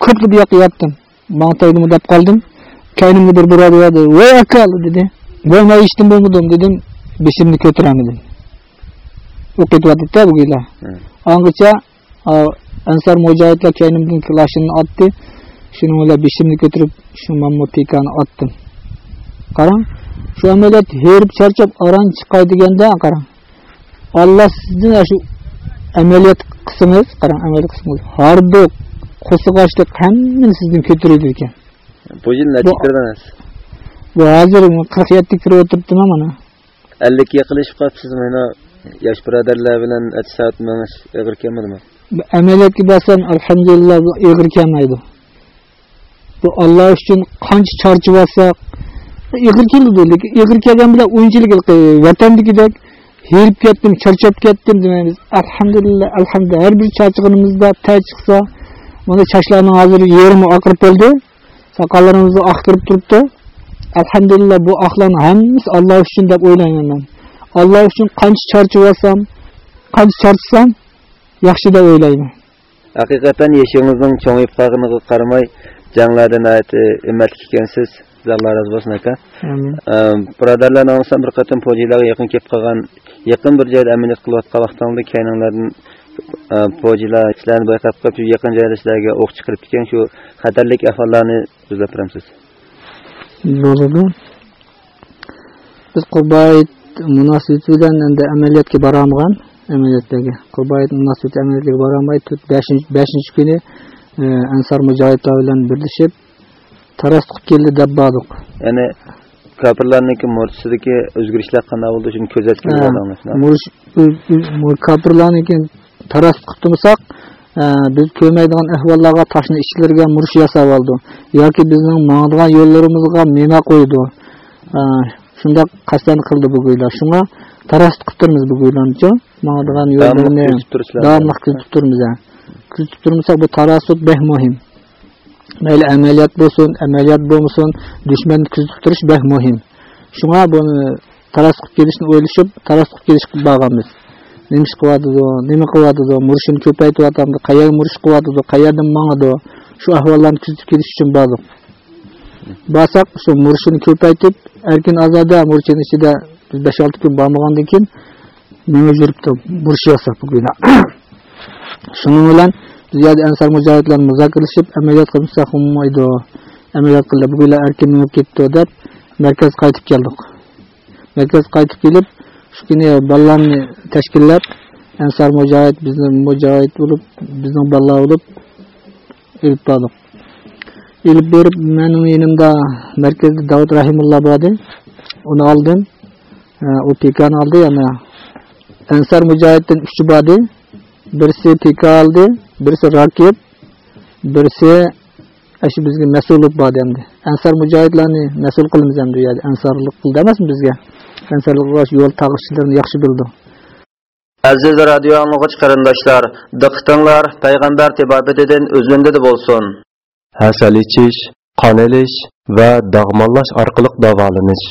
ko'pli bu yoqqa yotdim mangtaynimi deb qoldim kaynimga bir birodar dedi voy aka dedi bo'lmay ishdim bo'lmadim dedim beshimni ko'tiraman dedim. U ketyaptida bu guylar angacha ansar mujohidlar kaynimdan klashini otdi. Shuni o'ylab beshimni ko'tarib shu mammo pikani otdim. Qarang shu amaliyot herib charchab oran chiqay deganda qarang. Olloh sizni shu amaliyot qilsangiz qarang amaliyot qilsangiz hordiq qo'sig'ochlik hammani sizdan ko'taradi ekan. Bu yil kirdingiz bu hozir qirq yetti kirib o'tiribdimi mana ellikka yaqinlashib qolibsiz mana yosh birodarlar bilan soat minish og'ir kelmadimi amaliyotga borsam alhamdulillah og'ir kelmaydi bu olloh uchun qancha charchab olsak og'ir keldi lekin og'ir kelgan bilan o'yinchilik vatandagidek herib ketdim charchab ketdim demaymiz alhamdulillah alhamdulillah har bir charchag'inimizda tay chiqsa mana chachlarni hozir yerimi oqirib bo'ldi soqollarimizni oq kirib turibdi alhamdulillah bu oqlarni hammasi olloh uchun deb o'ylayman man olloh uchun qancha charchab olsam qancha charchsam yaxshi deb o'ylayman haqiqatan yeshingizning cho'ngib qolganiga qaramay janglarda himmatli ekansiz Allah razı olsun aka. Birodarlarni olsam bir qatim pojilarga yaqin kelib qolgan, yaqin bir joyda amaliyot qilayotgan vaqtingda kayninglardan pojilar ishlarni bayqab qolib, yaqin joyda ishlarga o'q chiqarib ketgan shu xatarlik ahvollarni so'zlab turamsiz. Bo'ladi. Biz Qurbayt munosabati bilan endi amaliyotga boramigan, amaliyotdagi Qurbayt munosabati amaliyotga borolmay 5 kuni Ansar mujohidlar bilan birlashib taras keldi deb bordik ya'ni kofirlarniki murtsidagi o'zgarishlar qanday bo'ldi shuni kofirlarniki taras qilib tursak biz ko'rmaydigan ahvollarga toshni ichlariga murish yasab oldi yoki bizning mangdigan yo'llarimizga mina qo'ydi shundoq qasdan qildi bu shunga taras qilib turmiz bu guylarnichi mangdigan yo'llarni davomli kuzatib turmiz kuzatib turmasak bu tarasut beh muhim mayli amaliyot bo'lsin amaliyot bo'lmasin dushmanni kuzatib turish beh muhim shunga buni taras qilib kelishni o'ylashib qilib borganmiz неміс қылатыды неме қылатыды мұрышын көпәйтіп жатамды қаян мұрыш қылатыды қаядан маңады шу ахуалларны түзүп келиш үшін бардык барсак шу мұрышын көпайтып әркен азада мұрышын ішінде биз беш алты күн бармағандан неме жүрүп мұрыш жасап bilan biz ансар amaliyot qilmasa bo'lmaydi болуп ketdi deb мерказга qaytib keldik. Markaz qaytib kelib shu kuni bolalarni tashkillab ansar mujohid bizni mujohid bo'lib bizning bolalar bo'lib ilib bordik ilib berib mening yonimda markazda davud rahimulloh bor edi uni oldim u pikani oldi yana ansar mujohiddan uchi bor edi birisi pika oldi birisi rakib birisi shu bizga mas'ullik bor endi ansar mujohidlarni mas'ul qilamiz endi u yerda ansorlik qildi emasmi bizga ansorlik qilish yo'l tag'ishchilarni yaxshi bildi Aziz radio anglagıç qarindoshlar, diqqatinglar payg'ambar tibobatidan o'zlindida bo'lsin. Hasal ichish, qon ilish va dag'mollash orqali davolanish.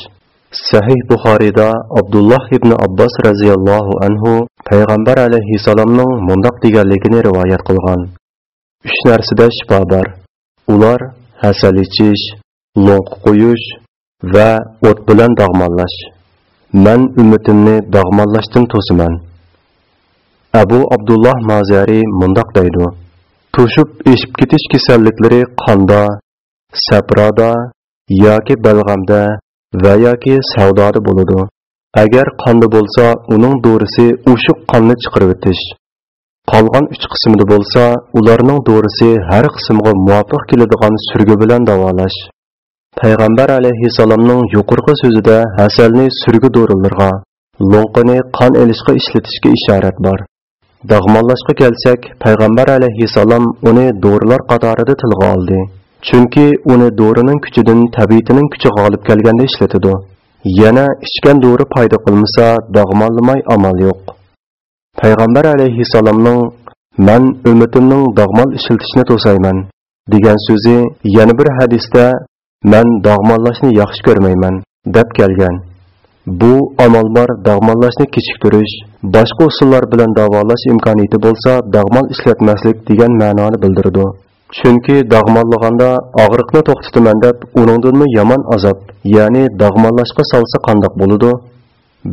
Sahih Buxoriyda Abdulloh ibn Abbos radhiyallohu anhu payg'ambar alayhissalomning mundoq deganligini rivoyat qilgan. Uch narsada shifo bor. Ular hasal ichish, lo'q qo'yish va o't bilan dag'mollash. Men ummatimni dag'mollashdan to'siman. Abu abdulloh Mazari mundaq deydi. To'shib eshib ketish kasalliklari qonda, saproda yoki balg'amda va yoki savdoda bo'ladi. Agar qonda bo'lsa, uning dorisi o'sha qonni chiqarib o'tish. Qolgan 3 qismida bo'lsa, ularning dorisi har qismga muvofiq keladigan surgi bilan davolash. Payg'ambar alayhissalomning yuqorqi so'zida hasalni surgi dorilarga, lo'nqini qon elishga ishlatishga ishorat bor. Dag'mollashga kelsak, payg'ambar alayhissalom uni dorilar qatorida tilga oldi. Chunki uni dorining kuchidan tabiatining kuchi g'olib kelganda ishlatadi. Yana ichgan dori foyda qilmasa, dag'mollamay amal yo'q. Payg'ambar alayhissalomning "Man ummatimning dog'mol ishiltishni to'sayman" degan so'zi yana bir hadisda "Man dog'mollashni yaxshi ko'rmayman" deb kelgan. Bu amal bor dog'mollashni kechiktirish, boshqa usullar bilan davolash imkoniyati bo'lsa, dog'mol ishlatmaslik degan ma'noni bildirdi Chunki dog'mollaganda og'riqni to'xtataman deb, uningdanmi yomon azob, ya'ni dog'mollashga solsa qandoq bo'ladi?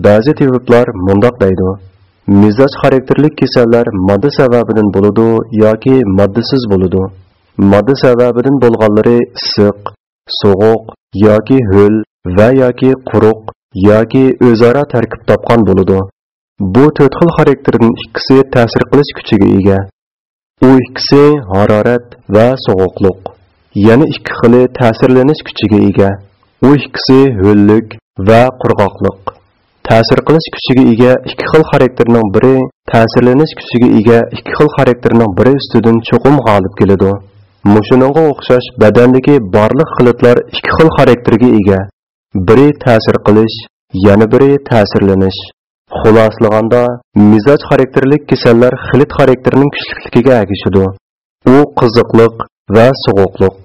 Ba'zi tibiblar mundoq deydi: Mizoj xarakterli kasallar modda sababidan bo'ladi yoki moddasiz bo'ladi. Modda sababidan bo'lganlari issiq, sovuq yoki ho'l va yoki quruq yoki o'zaro tarkib topgan bo'ladi. Bu to'rt xil xarakterning ikkisi ta'sir qilish kuchiga ega. U ikkisi harorat va sovuqlik. Yana ikki xili ta'sirlanish kuchiga ega. U ikkisi ho'llik va qurg'oqlik. Ta'sir qilish kuchiga ega ikki xil xarakterning biri ta'sirlanish kuchiga ega ikki xil xarakterning biri ustidan cho'qim g'olib keladi. Mushuningga o'xshash badandagi barliq xilitlar ikki xil xarakterga ega. Biri ta'sir qilish, yana biri ta'sirlanish. Xuloslaganda, mizoj xarakterlik kasallar xilit xarakterining kuchlikligiga agishidi U qiziqliq va sovuqlik.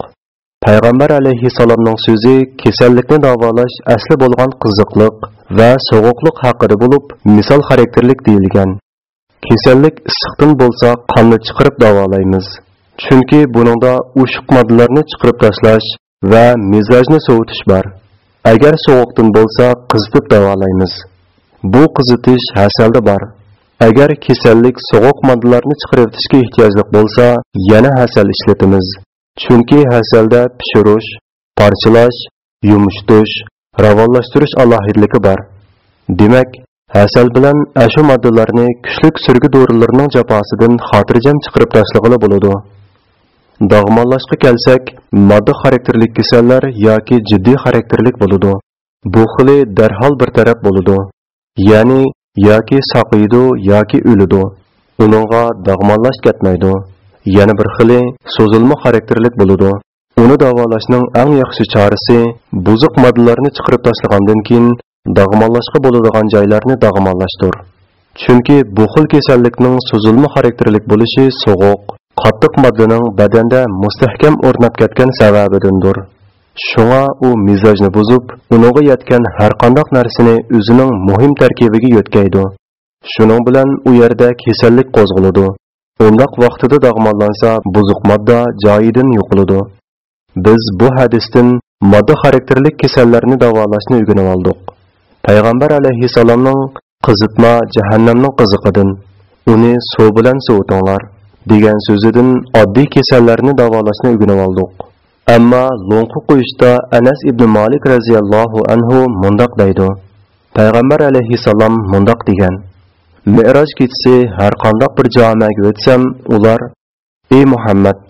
Payg'ambar alayhissalomning so'zi kasallikni davolash asli bo'lgan qiziqliq va sovuqlik haqida bo'lib, misol xarakterlik deyilgan. Kasallik issiqdan bo'lsa, qonni chiqarib davolaymiz. Chunki buningda o'shiq moddalarni chiqarib tashlash va mizajni sovutish bor. Agar sovuqdan bo'lsa, qizitib davolaymiz. Bu qizitish hasalda bor. Agar kasallik sovuq moddalarni chiqarib o'tishga ehtiyojli bo'lsa, yana hasal ishlatamiz. Chunki hasalda pishirish, parchalash, yumishtish, ravonlashtirish alohidligi bor. Demak, hasal bilan ashu moddalarni kuchlik surgi dorilarning jafosidan xotirjam chiqarib tashlag'ili bo'ladi. Dag'mollashga kelsak, modda xarakterlik kasallar yoki jiddiy xarakterlik bo'ladi. Bu xili darhol bir taraf bo'ladi. Ya'ni yoki saqiydi yoki o'lidi. Uningga dag'mollash ketmaydi. Yana bir xili so'zilma xarakterlik bo'ladi. Uni davolashning eng yaxshi chorasi buzuq moddalarni chiqarib tashlagandan keyin dag'mollashga bo'ladigan joylarni dag'mollashdir. Chunki bu xil kasallikning so'zilma xarakterlik bo'lishi sovuq, qattiq moddaning badanda mustahkam o'rnab ketgan sababidandir. Shunga u mizojni buzib, uningga yetgan har qanday narsani o'zining muhim tarkibiga yo'tkaydi. Shuning bilan u yerda kasallik qo'zg'aladi. Ondaq vaqtida dag'mollansa, buzuq modda joyidan yo'qoladi. Biz bu hadisdan madda xarakterlik kasallarni davolashni o'rganib oldik. Payg'ambar alayhissalomning qizitma jahannamning qiziqidan, uni suv bilan sovutinglar degan so'zidan oddiy kasallarni davolashni o'rganib oldik. Ammo lo'nqi qo'yishda Anas ibn Malik radhiyallohu anhu mundaq deydi. Payg'ambar alayhissalom mundaq degan: Mi'roj kechisi har qanday bir jamoaga o'tsam, ular: "Ey Muhammad,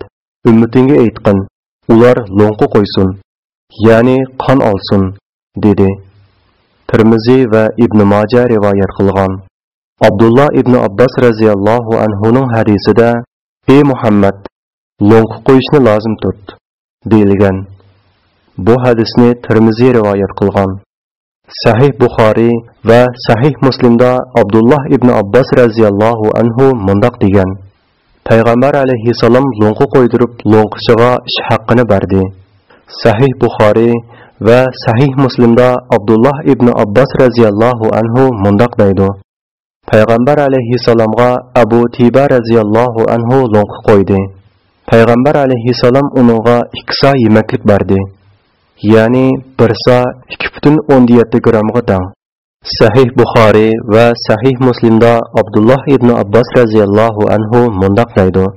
ummatingga aytqin, ular lo'nqi qo'ysin, ya'ni qon olsin" dedi. Tirmizi va Ibn Majah rivoyat qilgan. Abdullah ibn Abbas radhiyallohu anhuning hadisida ey muhammad lo'nqa qo'yishni lozim tut deyilgan bu hadisni Tirmizi rivoyat qilgan sahih buxoriy va sahih muslimda abdulloh ibn abbos roziyallohu anhu mundoq degan. Payg'ambar alayhissalom lo'nqa qo'ydirib lo'nqishiga ish haqqini berdi. Sahih buxoriy va sahih muslimda abdulloh ibn abbos roziyallohu anhu mundoq deydi. Payg'ambar alayhissalomga abu tiba roziyallohu anhu lo'nqa qo'ydi. Payg'ambar alayhissalom uningga ikki so yemaklik berdi. Ya'ni bir so ikki butun o'n yetti grammga teng sahih buxoriy va sahih muslimda abdulloh ibn abbos roziyallohu anhu mundoq deydi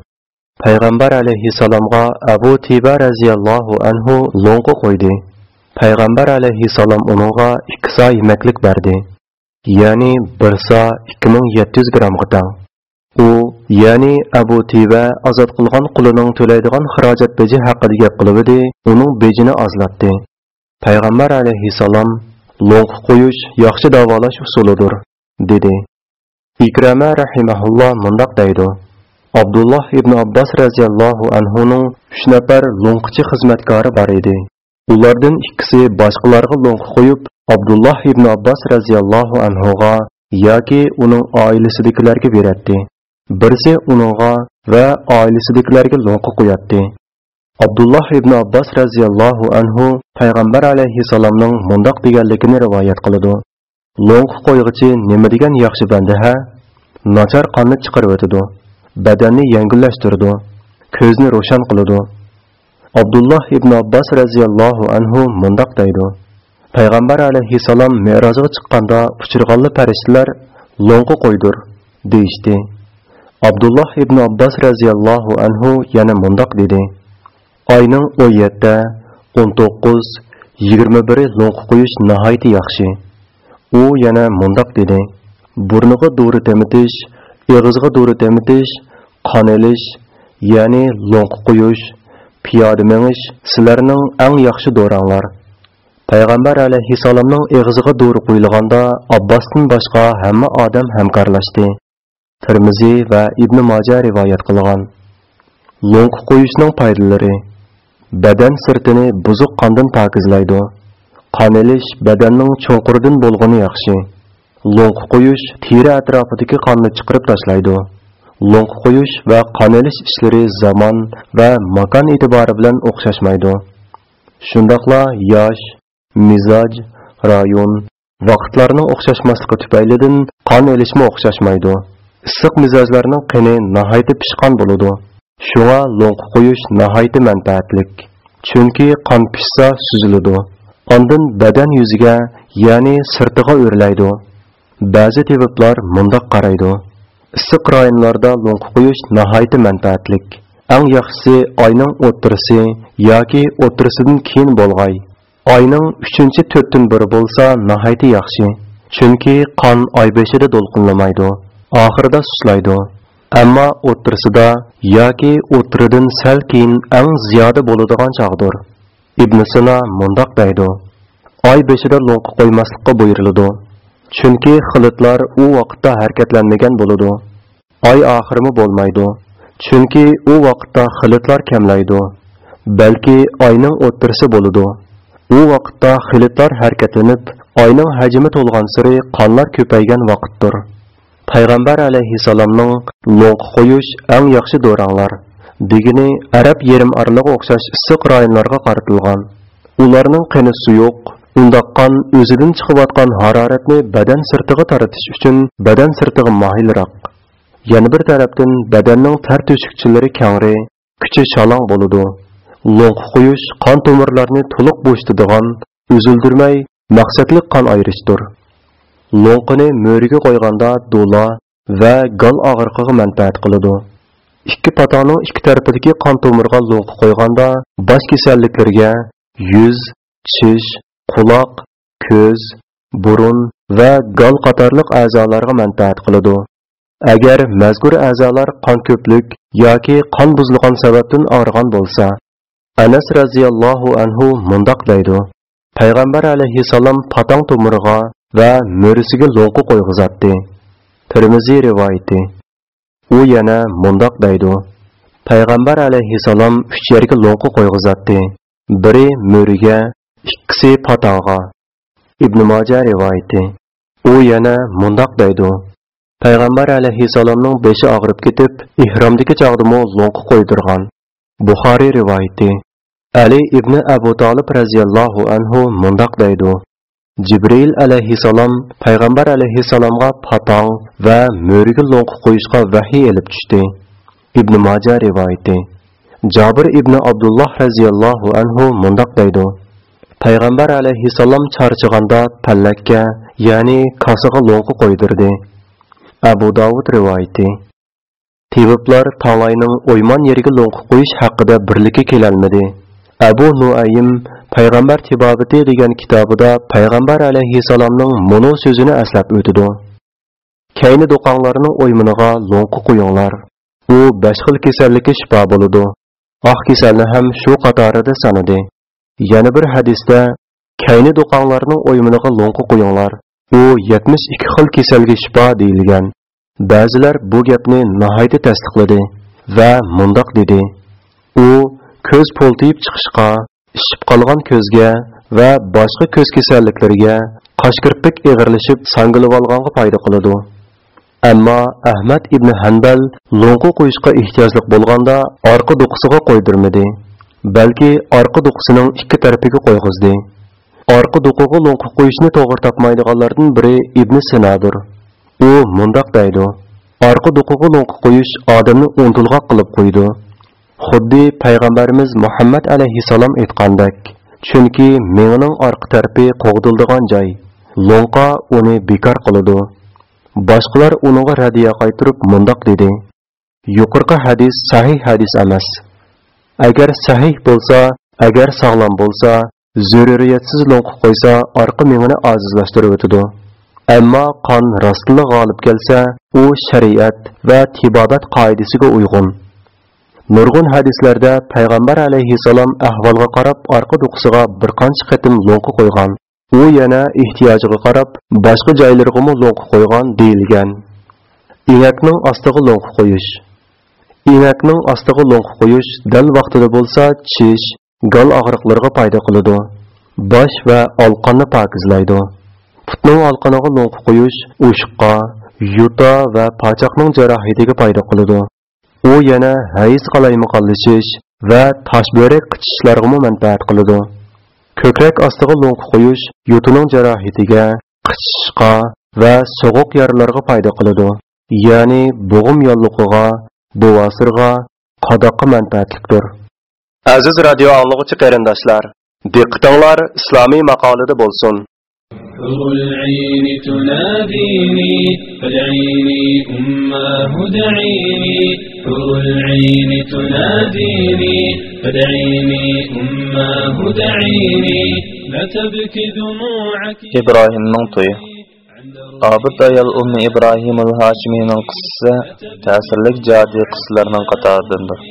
payg'ambar alayhissalomga abu tiba roziyallohu anhu lo'nqa qo'ydi. Payg'ambar alayhissalom uningga ikki so yemaklik berdi. Ya'ni bir so ikki ming yetti yuz grammga teng u ya'ni abu tiva ozod qilgan qulining to'laydigan xarajat beji haqida gap qilib edi uning bejini ozlatdi. Payg'ambar alayhissalom lo'q qo'yish yaxshi davolash usulidir dedi. Ikrama rahimahulloh mundoq deydi. Abdulloh ibn abbos roziyallohu anhuning uch nafar lo'nqichi xizmatkori bor edi. Ulardan ikkisi boshqalarga lo'nqa qo'yib abdulloh ibn abbos roziyallohu anhuga yoki uning oilasidagilarga beradi birisi uningga va oilasidagilarga lo'qi qo'yatdi abdulloh ibn abbos roziyallohu anhu payg'ambar alayhissalomning mundoq deganligini rivoyat qiladi. Lo'nqa qo'yg'ichi nima degan yaxshi banda ha nachar qonni chiqarib o'tadi badanni yengillashtirdi ko'zni ro'shan qiladi. Abdulloh ibn abbos roziyallohu anhu mundoq deydi. Payg'ambar alayhissalom merozga chiqqanda uchirg'anli farishtalar lo'nqa qo'ydir deyishdi. Abdulloh ibn abbos roziyallohu anhu yana mundoq dedi. Oyning o'n yetti o'n to'qqiz yigirma biri lo'nqa qo'yish nihoyatda yaxshi. U yana mundoq dedi. Burniga dori temitish eg'izga dori temitish qon elish ya'ni lo'nqa qo'yish piyoda minish sizlarning eng yaxshi do'ranglar. Payg'ambar alayhissalomning eg'iziga dori qo'yilganda abbosdan boshqa hamma odam hamkorlashdi. Termiziy va ibn moja rivoyat qilgan. Lo'nqa qo'yishning foydalari badan sirtini buzuq qondan pokizlaydi. Qon elish badanning cho'nqurdan bo'lgani yaxshi. Lo'nqa qo'yish teri atrofidagi qonni chiqarib tashlaydi. Lo'nqa qo'yish va qon elish ishlari zamon va makon e'tibori bilan o'xshashmaydi. Shundoqla yosh mizoj rayon vaqtlarning o'xshashmasligi tufaylidan qon elishmi o'xshashmaydi. Issiq mizojlarning qini nihoyatda pishqon bo'ladi. Shunga lo'nqa qo'yish nihoyatda manfaatlik. Chunki qon pishsa suziladi. Ondan badan yuziga ya'ni sirtiga o'rlaydi. Ba'zi tibiblar mundoq qaraydi. Issiq rayonlarda lo'nqa qo'yish nihoyatda manfaatlik. Eng yaxshisi oyning o'ttirisi yoki o'ttirisidan keyin bo'lg'ay. Oyning uchinchi to'rtdan biri bo'lsa nihoyatda yaxshi. Chunki qon oy beshida to'lqinlamaydi oxirida suslaydi ammo o'ttirsida yoki o'ttiridan sal keyin ang ziyoda bo'ladigan chog'dir ibn sino mundoq deydi. Oy beshida lo'nqa qo'ymaslikqa buyuriladi. Chunki xilitlar u vaqtda harakatlanmagan bo'ladi. Oy oxirimi bo'lmaydi. Chunki u vaqtda xilitlar kamlaydi. Balki oyning o'ttirisi bo'ladi. U vaqtda xilitlar harakatlanib oyning hajmi to'lgan siri qonlar ko'paygan vaqtdir. Payg'ambar alayhissalomning lo'nqa qo'yish eng yaxshi do'ranglar degini arab yerim orlig'i o'xshash issiq rayonlarga qaratilgan. Ularning qini suyuq undaqqan o'zidan chiqayotgan haroratni badan sirtiga taratish uchun badan sirtig'i mohilroq yana bir tarafdan badanning tar to'shikchilari kangri kuchi shalong bo'ladi. Lo'nqa qo'yish qon tomirlarni to'liq bo'shitadigan uzildirmay maqsadli qon ayirishdir. Lo'nqini mo'riga qo'yganda do'la va gal og'riqiga manfaat qiladi. Ikki patoning ikki tarafidagi qon tomirga lo'qi qo'yganda bosh kasalliklarga yuz tish quloq ko'z burun va gal qatorliq a'zolarga manfaat qiladi. Agar mazkur a'zolar qon ko'plik yoki qon buzilgan sababdan og'rigan bo'lsa anas roziyallohu anhu mundoq deydi. Payg'ambar alayhissalom patong tomiriga va mo'risiga lo'qi qo'yg'izatdi. Termiziy rivoyati. U yana mundoq deydi. Payg'ambar alayhissalom uch yerga lo'qi qo'yg'izatdi. Biri mo'riga ikkisi patog'a ibn moja rivoyati. U yana mundoq deydi. Payg'ambar alayhissalomning beshi og'rib ketib ihromdagi chog'dimi lo'qi qo'ydirgan. Buxoriy rivoyati. Ali ibn abu tolib roziyallohu anhu mundoq deydi. Jibril alayhissalom payg'ambar alayhissalomga patong va mo'riga lo'q qo'yishga vahiy elib tushdi. Ibn moja rivoyati jobir ibn abdulloh roziyallohu anhu mundoq deydi. Payg'ambar alayhissalom charchig'anda pallakka ya'ni kosiga lo'q qo'ydirdi. Abu dovud rivoyati Tibblar tog'ayning o'yman yeriga lo'q qo'yish haqida birlikka kelolmadi abu nuaym payg'ambar tibobiti degan kitobida payg'ambar alayhissalomning munu so'zini aslab o'tidi kayni do'qonlarning o'yminiga lo'nqi qo'yinglar u besh xil kasallikka shifo bo'ladi oq kasalni ham shu qatorida sanadi. Yana bir hadisda kayni do'qonlarning o'yminiga lo'nqi qo'yinglar u 72 xil kasalga shifo deyilgan. Ba'zilar bu gapni nihoyatda tasdiqladi va mundoq dedi. U ko'z po'ltiyib chiqishqa ishib qolgan ko'zga va boshqa ko'z kasalliklariga qosh kirpik eg'irlashib sangilib olganga foyda qiladi. Ammo ahmad ibn hanbal lo'nqu qo'yishga ehtiyojliq bo'lganda orqa do'qisiga qo'ydirmadi balki orqa do'qisining ikki tarafiga qo'yg'izdi. Orqa do'qiga lo'nqu qo'yishni to'g'ri topmaydiganlardan biri ibn sinadir u mundoq deydi orqa do'qiga lo'nqu qo'yish odamni unutilg'oq qilib qo'ydi. Xuddi payg'ambarimiz muhammad alayhissalom aytgandek chunki mengining orqa tarafi qo'g'dildigan joy lo'nqa uni bekor qiladi. Boshqalar uningga radiya qaytirib mundoq dedi. Yuqorqi hadis sahih hadis emas. Agar sahih bo'lsa agar sog'lom bo'lsa zururiyatsiz lo'nqa qo'ysa orqa mengini ozizlashtirib o'tadi. Ammo qon rostli g'olib kelsa u shariat va tibobat qoidasiga uyg'un nurg'un hadislarda payg'ambar alayhissalom ahvolga qarab orqa do'qisiga bir qancha qatim lo'nqa qo'ygan. U yana ehtiyojiga qarab boshqa joylargami lo'nqa qo'ygan deyilgan. Inakning ostiga lo'nqa qo'yish. Inakning ostiga lo'nqa qo'yish dal vaqtida bo'lsa chish gal og'riqlarga foyda qiladi. Bosh va olqonni pokizlaydi. Putning olqoniga lo'nqa qo'yish o'shiqqa yuta va pochoqning jarohatiga foyda qiladi. U yana hayiz qalaymaqonlashish va toshbörek qichishlarga manfaat qiladi. Ko'krak ostiga lo'nqa qo'yish yutining jarohatiga qichishishqa va sovuq yaralarga foyda qiladi. Ya'ni bo'g'im yolliqiga buvosirga qadoqqa manfaatlidir. Aziz radio anglag'uchi qarindoshlar diqqatinglar islomiy maqolida bo'lsin. حور العين تناديني فادعيني أماه دعيني حور العين تناديني فادعيني أماه دعيني لا تبكي دموعك. إبراهيم منطي آبدا يال أم إبراهيم الهاشمينىڭ قىسسىسى تەسىرلىك جادى قىسسىلەرنىڭ قاتارىدىندۇر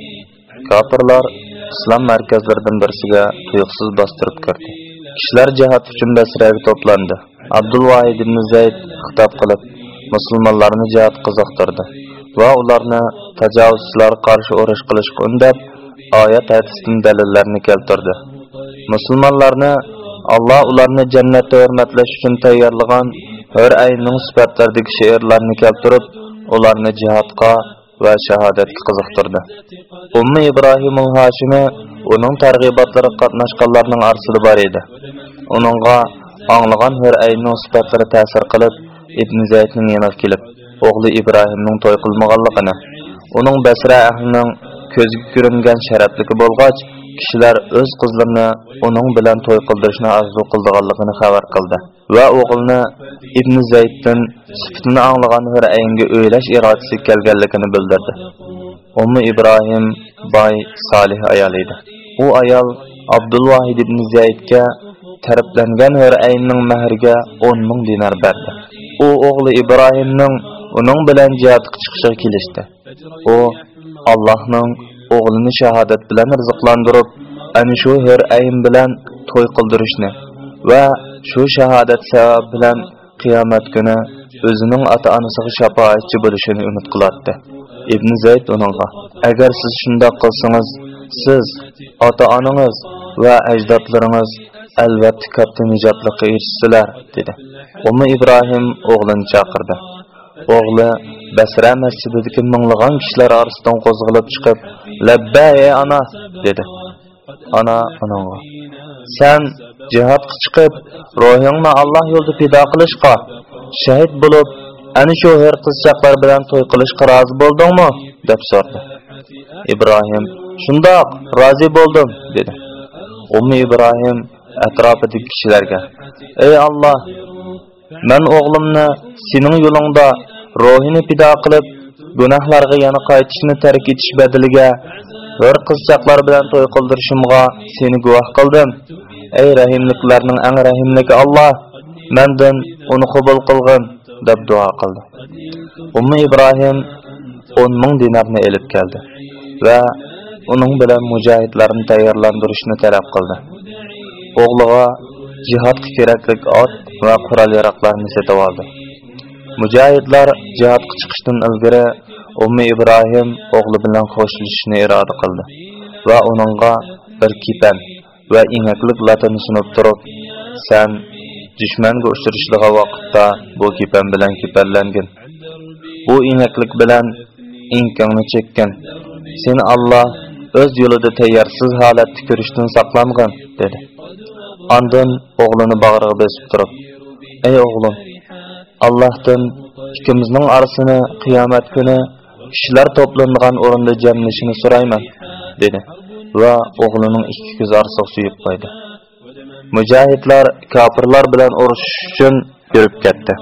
كاپىرلار ئىسلام مەركەزلىرىدىن بىرسىگە تۇيۇقسىز باستۇرۇپ كىردى kirdi kishilar jihad uchun basraga to'plandi. Abdulvohid ibn zayd xitob qilib musulmonlarni jihad qiziqtirdi va ularni tajovuzchilar qarshi urush qilishga undab oyat hadisdan dalillarni keltirdi. Musulmonlarni alloh ularni jannatda hurmatlash uchun tayyorlagan hur ayning sifatlaridagi she'rlarni keltirib ularni jihodga va shahodatga qiziqtirdi ummi ibrohim hashimi uning targ'ibotlariga qatnashganlarning orasida bor edi. Uningga anglagan hur ayning sifatlari ta'sir qilib ibn zaydning yoniga kelib o'g'li ibrohimning to'y qilmaganligini uning basra ahlining ko'zga ko'ringan sharafligi bo'lg'ach kishilar o'z qizlarini uning bilan to'y qildirishni orzu qildiganligini xabar qildi va o'g'ilni ibn zayddan sifatini anglagan hurayinga o'ylash irodasi kelganligini bildirdi. Ummi ibrohim boy solih ayol edi. U ayol abdulvohid ibn zaydga tariflangan hurayinning mahriga 10 ming dinar berdi. U o'g'li ibrohimning uning bilan jihodga chiqishiga kelishdi. U allohning o'g'lini shahodat bilan rizqlantirib ana shu hur ayn bilan to'y qildirishni va shu shahodat savob bilan qiyomat kuni o'zining ota onasiga shafoatchi bo'lishini umid qilardi. Ibn zayd uningga agar siz shundoq qilsangiz siz ota onangiz va ajdodlaringiz albatta katta nijotlikqa erishsizlar dedi. Umi ibrohim o'g'lini chaqirdi. O'g'li basra masjididagi minglagan kishilar orasidan qo'zg'alib chiqib "Labbay ana" dedi. Ana uningga sen jihodga chiqib ruhingni alloh yo'lida fido qilishga shahid bo'lib ana shu her qizchaqlar bilan to'y qilishga rozi bo'ldingmi? deb so'radi. Ibrohim shundoq rozi bo'ldim dedi. Ummi ibrohim atrofidagi kishilarga ey alloh man o'g'limni sening yo'lingda ruhini fido qilib gunohlarga yana qaytishni tark etish badiliga bir qizchaqlar bilan to'y qildirishimga seni guvoh qildim ey rahimliklarning eng rahimligi alloh mendan uni qabul qilgin deb duo qildi ummi ibrohim o'n ming dinarni elib keldi va uning bilan mujohidlarni tayyorlantirishni talab qildi o'g'liga jihad kerakli ot va qurol yaroqlarni setib oldi. Mujohidlar jihodga chiqishdan ilgari ummi ibrohim o'g'li bilan qo'shilishni iroda qildi va uningga bir kipan va inaklik latini sunib turib san dushmanga uchrashliga vaqtda bu kipan bilan kipanlangin bu inaklik bilan inkingni chekkin sen alloh o'z yo'lida tayyorsiz holatda ko'rishdan saqlangin dedi. Andin o'g'lini bag'riga bosib turib, "Ey o'g'lim, Allohdan ikkimizning orasini qiyomat kuni kishilar to'plangan o'rinda jamlashini so'rayman", dedi va oğlunun ikki ko'z orasiga suyup qo'ydi. Mücahitler kapırlar bilan oruç uchun yürüp ketdi.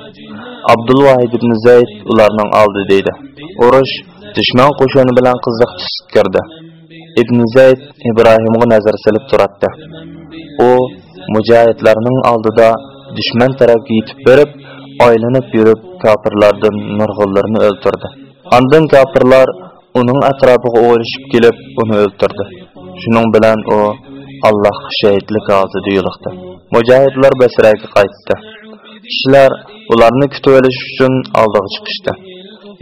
Abdülvahid ibn Zayd ularning oldi deydi. Urush düşman qo'shini bilan kızlık tus girdi. Ibn Zayd Ibrohimga nazar silib turadi. U mujohidlarning oldida dushman tarafga yetib berib, aylanib yurib kofirlardan nurg'unlarni o'ldirdi. Ondan kofirlar uning atrofiga o'rishib kelib, uni o'ldirdi. Shuning bilan u Alloh shahidlik hozida yo'liqdi. Mujohidlar Basraga qaytdi. Kishilar ularni kutib olish uchun oldiga chiqishdi.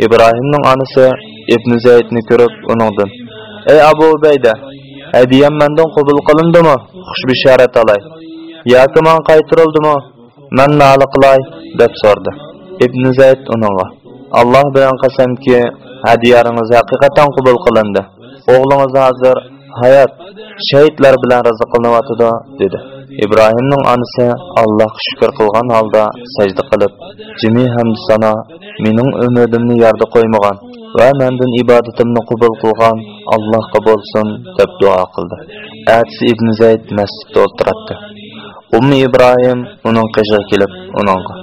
Ibrohimning onasi Ibn Zaydni ko'rib, uningdan: "Ey Abu Bayda, hadiyam mendan qabul qilindimi? Xush bishorat olay." yoki man qaytirildimi man nali qilay deb so'radi ibn zayd uningga alloh bilan qasamki hadiyaringiz haqiqatan qabul qilindi. O'g'lingiz hozir hayot shahidlar bilan rizqlanyotidi dedi. Ibrohimning onasi allohga shukur qilgan holda sajda qilib jimi hamd sana mening umidimni yerda qo'ymagan va mendan ibodatimni qabul qilgan allohga bo'lsin deb duo qildi. Atsi ibn zayd masjidda o'tiradi ummi ibrohim uning qishiga kelib uningga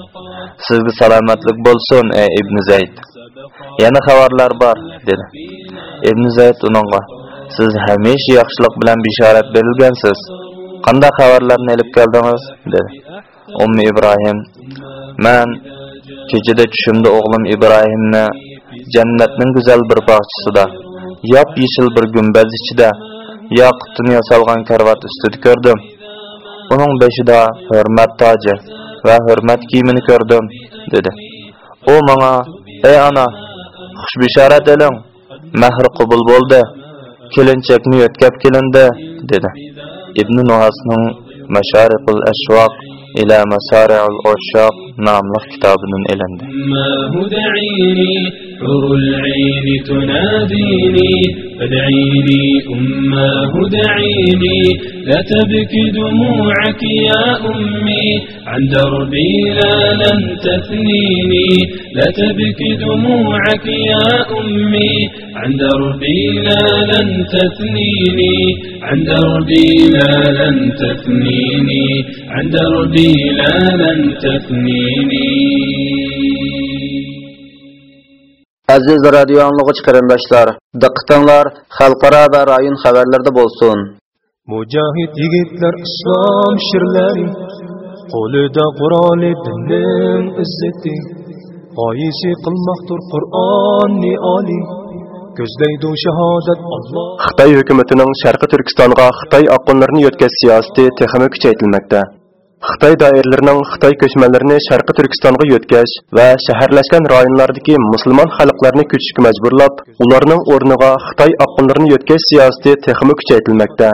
sizga salomatlik bo'lsin ey ibn zayd. Yana xabarlar bor dedi. Ibn zayd uningga siz hamisha yaxshilik bilan bishorat berilgansiz. Qanday xabarlarni olib keldingiz? dedi. Ummi ibrohim man kechada tushimda o'g'lim ibrohimni jannatning go'zal bir bog'chisida yop yeshil bir gumbaz ichida yoqutdan yasalgan karvat ustida ko'rdim. Uning beshida hurmat toji va hurmat kiyimini ko'rdim dedi. U menga ey ona xushbishorat eling mahri qabul bo'ldi kelinchakni yo'tkab kelindi dedi. Ibn nuhasning mashariqul ashvoq ila masari'ul ushaq nomli kitobidan elindi حور العين تناديني فادعيني أماه دعيني. لا تبكي دموعك يا أمي عن دربي لا لن تثنيني. لا تبكي دموعك يا أمي عن دربي لا لن تثنيني. عن دربي لا لن تثنيني عن دربي لا لن تثنيني. Aziz radio anlıqıç qarindoshlar, diqqatinglar xalqaro va rayon xabarlarida bo'lsin. Mujahid yigitlar islom shirlari, qo'lida Qur'oni dinning izzati, g'oyisi qilmoqdir Qur'onni oli. Ko'zlaydi shahodat Alloh. Xitoy hukumatining Sharqi Turkistonga Xitoy oqinlarini yo'tkazish siyosati texnik kuchaytirilmoqda. Xitay dairələrinin Xitay köçmənlərini Şərqi Türkistanğa yötkəş və shaharlashgan rayonlardakı müsəlman xalqlarını ko'chishga məcburlab, onların o'rniga Xitay oqinlarini yötkəş siyasəti texmi kuchaytirilmoqda.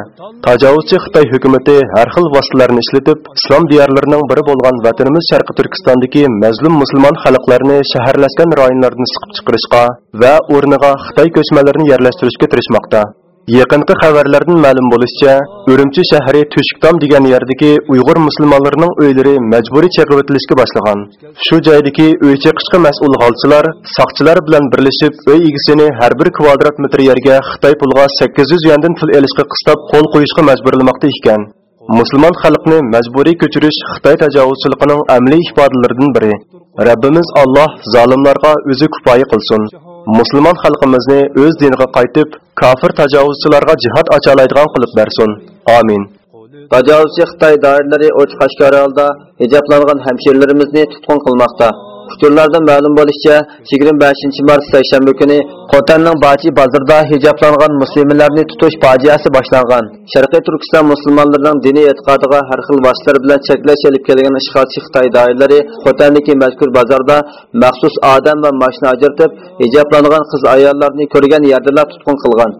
Tajovuzchi Xitay hökuməti hər xil vositalarni ishlatib, İslam diyarlarının biri bo'lgan vətənimiz Şərqi Türkistandakı məzlum müsəlman xalqlarını shaharlashgan rayonlardan siqib çıxırışqa və o'rniga Xitay köçmənlərini yerlashtirishga tirishmoqda. Yaqinqi xabarlardan ma'lum bo'lishicha, Urumchi shahri Tushktom degan yerdagi Uyg'ur musulmonlarining uylari majburiy chaqirib boshlagan. Shu joydagi uy chiqishga mas'ul holchilar soqchilar bilan birlashib, uy egisini har bir kvadrat metr yerga Xitoy pulga 800 yuandan pul elishga qistab qo'l qo'yishga majburlamoqda ekan. Musulmon xalqni majburiy ko'chirish Xitoy tajovuzchiligining amaliy ifodalaridan biri. Rabbimiz Alloh zolimlarga o'zi kifoya qilsin. Musulmon xalqimizni o'z diniga qaytib, kofir tajovuzchilarga jihad ochalaydigan qilib bersin. Amin. Tajovuzchi Xitoy doiralari ochiq oshkora holda hijoblangan hamshirlarimizni tutqun qilmoqda. Uçurlardan ma'lum bo'lishicha, 25 mart seshanba kuni Qotanning Bachi bozorida hijoblangan musulmonlarni tutish fojiasi boshlangan. Sharqiy Turkiston musulmonlarining diniy e'tiqodiga har xil vositalar bilan cheklash olib kelgan ishg'olchi Xitoy doiralari Qotandagi mazkur bozorda maxsus odam va mashina ajratib, hijoblangan qiz ayollarni ko'rgan yerdalar tutqun qilgan.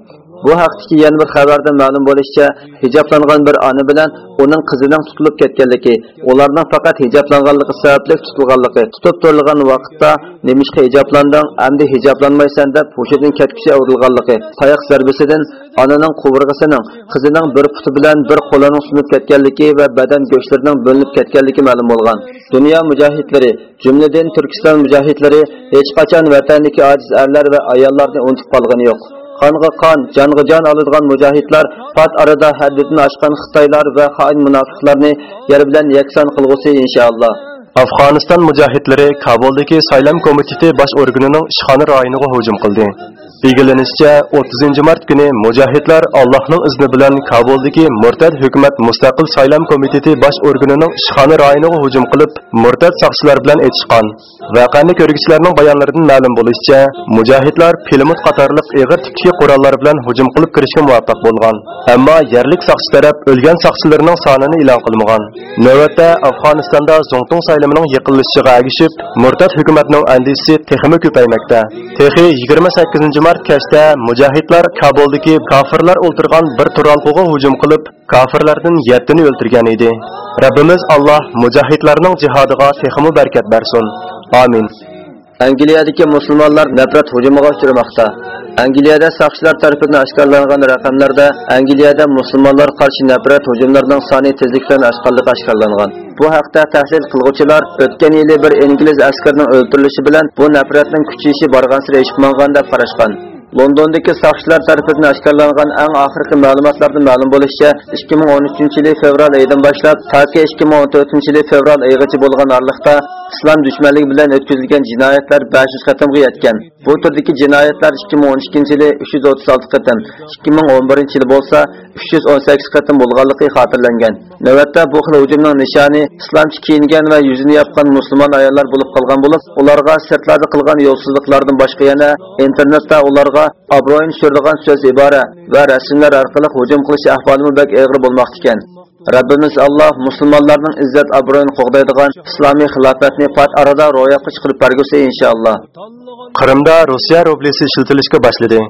Bu haqdagi yana bir xabarda ma'lum bo'lishicha, hijoblangan bir ona bilan uning qizining tutilib ketganligi, ularning faqat hijoblanganligi sababli tutilganligi, tutib turilgan vaqtda nemishqa hijoblanding, endi hijoblanmaysan deb hushidan ketkisi urilganligi, tayoq zarbasidan onaning quvurg'isining, qizining bir puti bilan bir qo'lining sinib ketganligi va badan go'shtlarining bo'linib ketganligi ma'lum bo'lgan. Dunyo mujohidlari, jumladan Turkiston mujohidlari hech qachon vataniki ojiz erlar va ayollarni unutib qolgani yo'q. Qonga qon, jonga jon oladigan mujohidlar pat arada haddini oshgan Xitoylar va xoin munofiqlarni yer bilan yakson qilg'usi inshaalloh. Afg'oniston mujohidlari Kabuldagi saylam komiteti bosh organining ishxona rayoniga hujum qildi. Bilgilinishicha, 30 mart kuni mujohidlar Allohning izni bilan Kabuldagi murtad hukumat mustaqil saylam komiteti bosh organining ishxona rayoniga hujum qilib, murtad saqchilar bilan etishgan. Voqeani ko'rguvchilarning bayonlaridan ma'lum bo'lishicha, mujohidlar pilimut qatorliq eg'ir tikli qurollar bilan hujum qilib kirishga muvaffaq bo'lgan. Ammo yerlik saqchi taraf o'lgan saqchilarning sonini e'lon qilmagan. Navbatda Afg'onistonda Zongtung saylamining yiqilishiga agishib, murtad hukumatning andisi texmi ko'paymoqda. Texi 28 mart kechda mujohidlar Kabuldagi kofirlar o'ltirgan bir turalquga hujum qilib, kofirlardan 7 ni o'ltirgan edi. Rabbimiz Alloh mujohidlarning jihodiga texmi barakat bersin. Amin. Angliyadagi musulmonlar nafrat hujumiga uchramoqda. Angliyada soqchilar tomonidan oshkorlangan raqamlarda Angliyada musulmonlar qarshi nafrat hujumlarining soni tezlik bilan oshkorligi oshkorlangan. Bu haqda tahlil qilguvchilar o'tgan yili bir ingliz askarining o'ldirilishi bilan bu nafratning kuchayishi borgan sari eshitmagan deb qarashgan. Londondagi soqchilar tomonidan oshkorlangan eng oxirgi ma'lumotlardan ma'lum bo'lishicha, 2013-yil fevral oyidan boshlab toki 2014-yil fevral oyigacha bo'lgan oraliqda islom dushmanligi bilan o'tkazilgan jinoyatlar 500 qatimga yetgan. Bu turdagi jinoyatlar 2012-yili 336 qatim, 2011 yil bo'lsa 318 qatim bo'lganligi xotirlangan. Navbatda bu xil hujumning nishoni islomchi kiyingan va yuzini yopgan musulmon ayollar bo'lib qolgan bo'lib, ularga sirtlarda qilgan yo'lsizliklardan boshqa yana internetda ularga obro'yini tushiradigan so'z ibora va rasmlar orqali hujum qilish ahvolimi bak og'ir bo'lmoqda ekan. Rabbimiz Alloh musulmonlarning izzat obro'yini qo'g'daydigan islomiy xilofatni pat arada ro'yobga chiqarib bergusi inshaalloh. Qrimda Rossiya rublisi ishlatilishga boshladi.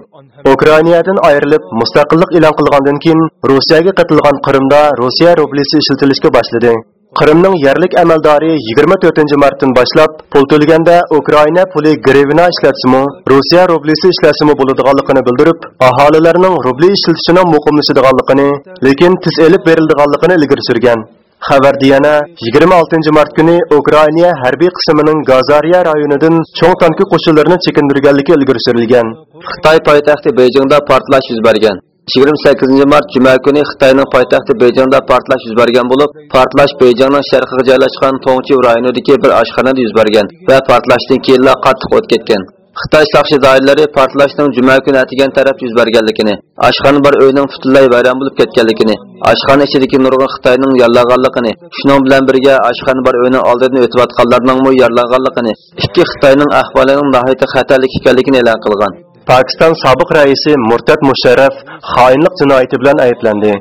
Ukrainadan ayrilib mustaqillik e'lon qilgandan keyin Rossiyaga qatilgan Qrimda Rossiya rublisi ishlatilishga boshladi. Qrimning yerlik amaldori 24 martdan boshlab pul to'laganda Ukraina puli grivna ishlatsimi, Rossiya rublisi ishlasimi bo'ladiganligini bildirib, aholilarning rubli ishlatishining muqimlashadiganligini, lekin tiz elib beriladiganligini ilgari surgan. Xabarda yana 26 mart kuni Ukraina harbiy qismining Gazariya rayonidan cho'ng tanki qo'shinlarini chekindirganligi ilgari surilgan. Xitoy poytaxti Beyjingda portlash yuz bergan. 28 mart juma kuni Xitoyning poytaxti Beijingda portlash yuz bergan bo'lib, portlash Beyjingning sharqiga joylashgan Tongchi rayonidagi bir oshxonada yuz bergan va portlashdan keyin qattiq o't ketgan. Xitoy soqchi doiralari portlashning juma kuni atigan taraf yuz berganligini, oshxona bir uyning butunlay vayron bo'lib ketganligini, oshxona ichidagi nurg'un Xitoyning yallag'anligini shuning bilan birga oshxona bir uyning oldidan o'tayotganlarning mu yollanganligini, ikki Xitoyning ahvolining nihoyatda xatarlik ekanligini e'lon qilgan. Pakiston sobiq raisi Murtad Musharraf xoinlik jinoyati bilan ayblandi.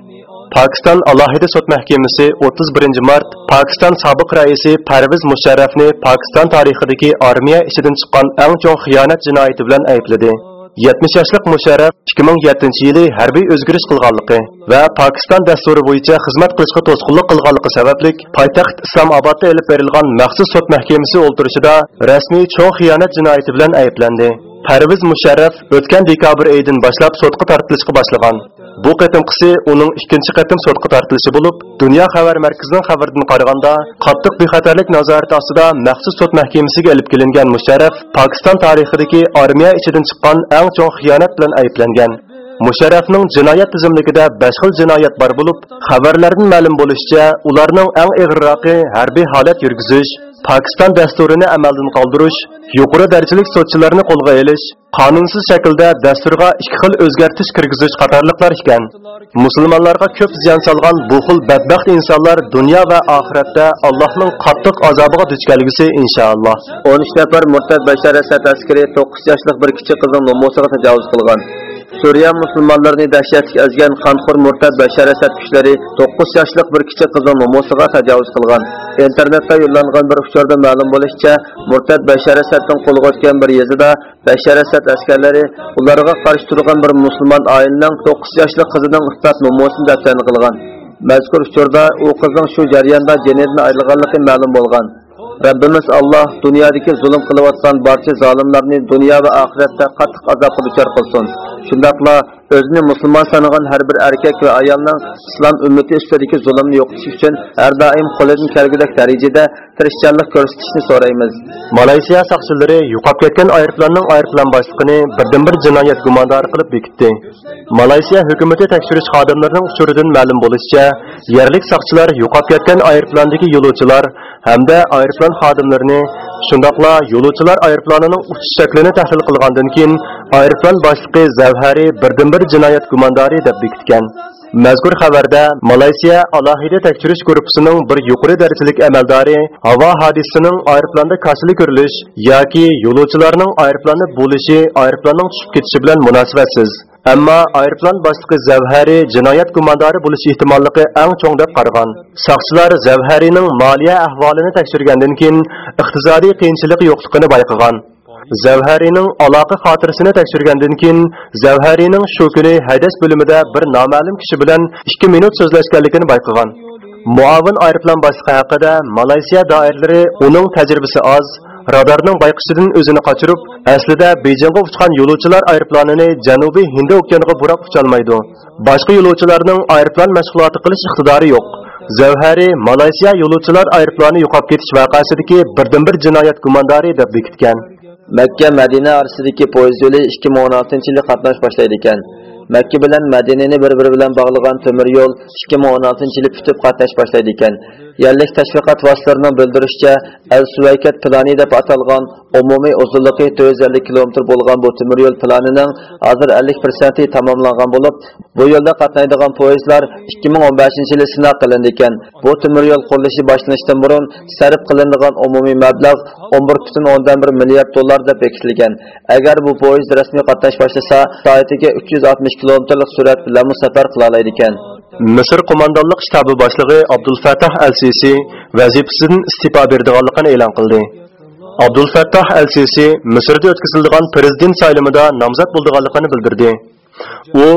Pokiston alohida sud mahkamasi 31 mart Pokiston sobiq raisi Parviz Musharrafni Pokiston tarixidagi armiya ishidan chiqqan eng chong xiyonat jinoyati bilan aybladi. 70 yoshlik Musharraf 2007 yili harbiy o'zgarish qilganligi va Pokiston dasturi bo'yicha xizmat qilishga to'sqinlik qilganligi sababli poytaxt Islomobodda olib berilgan maxsus sud mahkamasi o'ltirishida rasmiy cho'ng xiyonat jinoyati bilan ayblandi. Parviz Musharraf o'tgan dekabr oyidan boshlab sudga tortilishga boshlagan. Bu qatimqisi uning ikkinchi qatim sudga tortilishi bo'lib, Dunyo xabar markazining xabaridan qaraganda, qattiq bexatarlik nazorati ostida maxsus sud mahkamasiga olib kelingan Musharraf Pokiston tarixidagi armiya ichidan chiqqan eng cho'ng xiyonat bilan ayblangan. Musharrafning jinoyat tizimligida 5 xil jinoyat bor bo'lib, xabarlardan ma'lum bo'lishicha, ularning eng og'irroqi harbiy holat yurgizish, Pakistan dasturini amaldan qoldirish, yuqori darajalik sotchilarni qo'lga olish, qonunsiz shaklda dasturga ikki xil o'zgartirish kirgizish qatorliqlar ekan. Musulmonlarga ko'p ziyon solgan bu xil badbaxt insonlar dunyo va oxiratda Allohning qattiq azobiga duch kelgisi inshaalloh. 13 nafar murtad Bashar Asad askari 9 yoshli bir kichik qizning nomusiga tajovuz qilgan. Suriya musulmonlarini dahshatga ezgan qanxur murtad Bashar Asad kuchlari 9 yoshlik bir kichik qizning mo'mosiga tajovuz qilgan. Internetda yo'llangan bir uchurda ma'lum bo'lishicha, murtad Bashar Asadning qo'lga o'tgan bir yezida Bashar Asad askarlari ularga qarshi turgan bir musulmon oilaning 9 yoshli qizining istat nomusini daftan qilgan. Mazkur uchurda u qizning shu jarayonda janidan ayrilganligi ma'lum bo'lgan. Rabbimiz Allah dünyadaki zulüm kılıvatsan barça zalimlerini dünya ve ahirette katık azapı düşer kılsın. Şundakla özünü Müslüman sanıgan her bir erkek ve ayalının İslam ümmeti üstedeki zulümünü yokuş için her daim kolejin kergidek derecede tirişçarlık görüştüşünü sorayımız. Malaysiya saksıları yukap ketken ayrıplarının ayrıplan başlığını birden bir cinayet gumandarı kılıp bekitti. Malaysiya hükümeti tekşürüş kadınlarının uçurudun məlum buluşça, yerlik saksılar yukap ketken ayrıplandaki yolcular hem de ayrıplan aeroplan xodimlarini, shundoqla yo'lovchilar aeroplanining uchish shaklini tahlil qilgandan keyin aeroplan boshlig'i Zavhari birdan-bir jinoyat gumondori deb bekitgan. Mazkur xabarda Malayziya alohida tekshirish korpusining bir yuqori darajalik amaldori havo hodisasining aeroplanda kasili ko'rilish yoki yo'lovchilarning aeroplani bo'lishi aeroplanning tushib ketishi bilan munosabatsiz. Ammo aeroplan башлыгы Zavhari jinoyat gumondori булыш ихтималлыгы иң чоң дип qaragan. Saqchilar Zavharining малия ahvolini tekshirgandan кин иктисади qiyinchilik юклыгын bayqagan. Zavharining aloqa xotirasini tekshirgandan кин Zavharining shu kuni haydash bo'limida bir noma'lum kishi bilan 2 minut so'zlashganligini bayqagan. Muavin aeroplan boshlig'i haqida Malayziya doiralari uning tajribasi oz, radarning bayqishidan o'zini qochirib, aslida Bejingga uchgan yo'lovchilar aeroplanini Janubiy Hind okeaniga burab ucholmaydi. Boshqa yo'lovchilarning aeroplan mashg'uloti qilish iqtidori yo'q. Zavhari Malayziya yo'lovchilar aeroplani yo'qolib ketish voqeasidagi birdan-bir jinoyat gumondori deb bekitgan. Makka Madina orasidagi poyezd yo'li 2016-yilda qatnash boshlaydi ekan. Makka bilan Madinani bir-biri bilan bog'lagan temir yo'l 2016-yili tutib qatnash boshlaydi ekan. Yerlik tashviqot vositalarining bildirishicha, Al-Suvaykat plani deb atalgan umumiy uzunligi 450 kilometr bo'lgan bu temir yo'l planining hozir 50% tamomlangan bo'lib, bu yo'lda qatnaydigan poyezdlar 2015-yili sinov qilindi ekan. Bu temir yo'l qurilishi boshlanishdan burun sarf qilinadigan umumiy mablag' 11,1 milliard dollar deb bekitilgan. Agar bu poyezd rasmiy qatnash boshlasa, soatiga 360 kilometrlik surat bilan safar qila oladi ekan. Misr qo'mondonlik shtabi boshlig'i Abdul Fattah al-Sisi vazifasidan iste'fo berdiganligini e'lon qildi. Abdul Fattah al-Sisi Misrda o'tkaziladigan prezident saylovida nomzod bo'lganligini bildirdi. U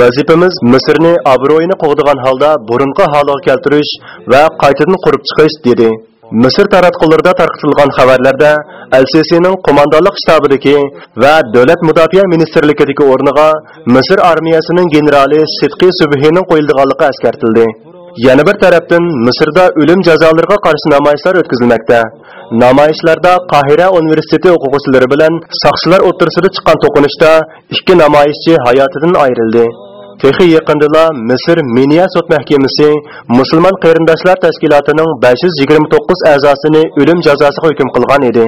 vazifamiz Misrni obro'yini qo'g'digan holda burunqi holiga keltirish va qaytadan qurib chiqish dedi. Misr taratqularida tarqitilgan xabarlarda Al-Sisining qo'mondonlik shtabidagi va davlat mudofaa ministrligidagi o'rniga Misr armiyasining generali Sidqi Subhining qo'yilganligi eskartildi. Yana bir tarafdan Misrda o'lim jazolariga qarshi namoyishlar o'tkazilmoqda. Namoyishlarda Qohira universiteti o'quvchilari bilan saqchilar o'rtasida chiqqan to'qinishda ikki namoyishchi hayotidan ayrildi. Texi yaqindala Misr Miniya sud mahkamasi musulmon qarindoshlar tashkilotining 529 a'zosini o'lim jazosiga hukm qilgan edi.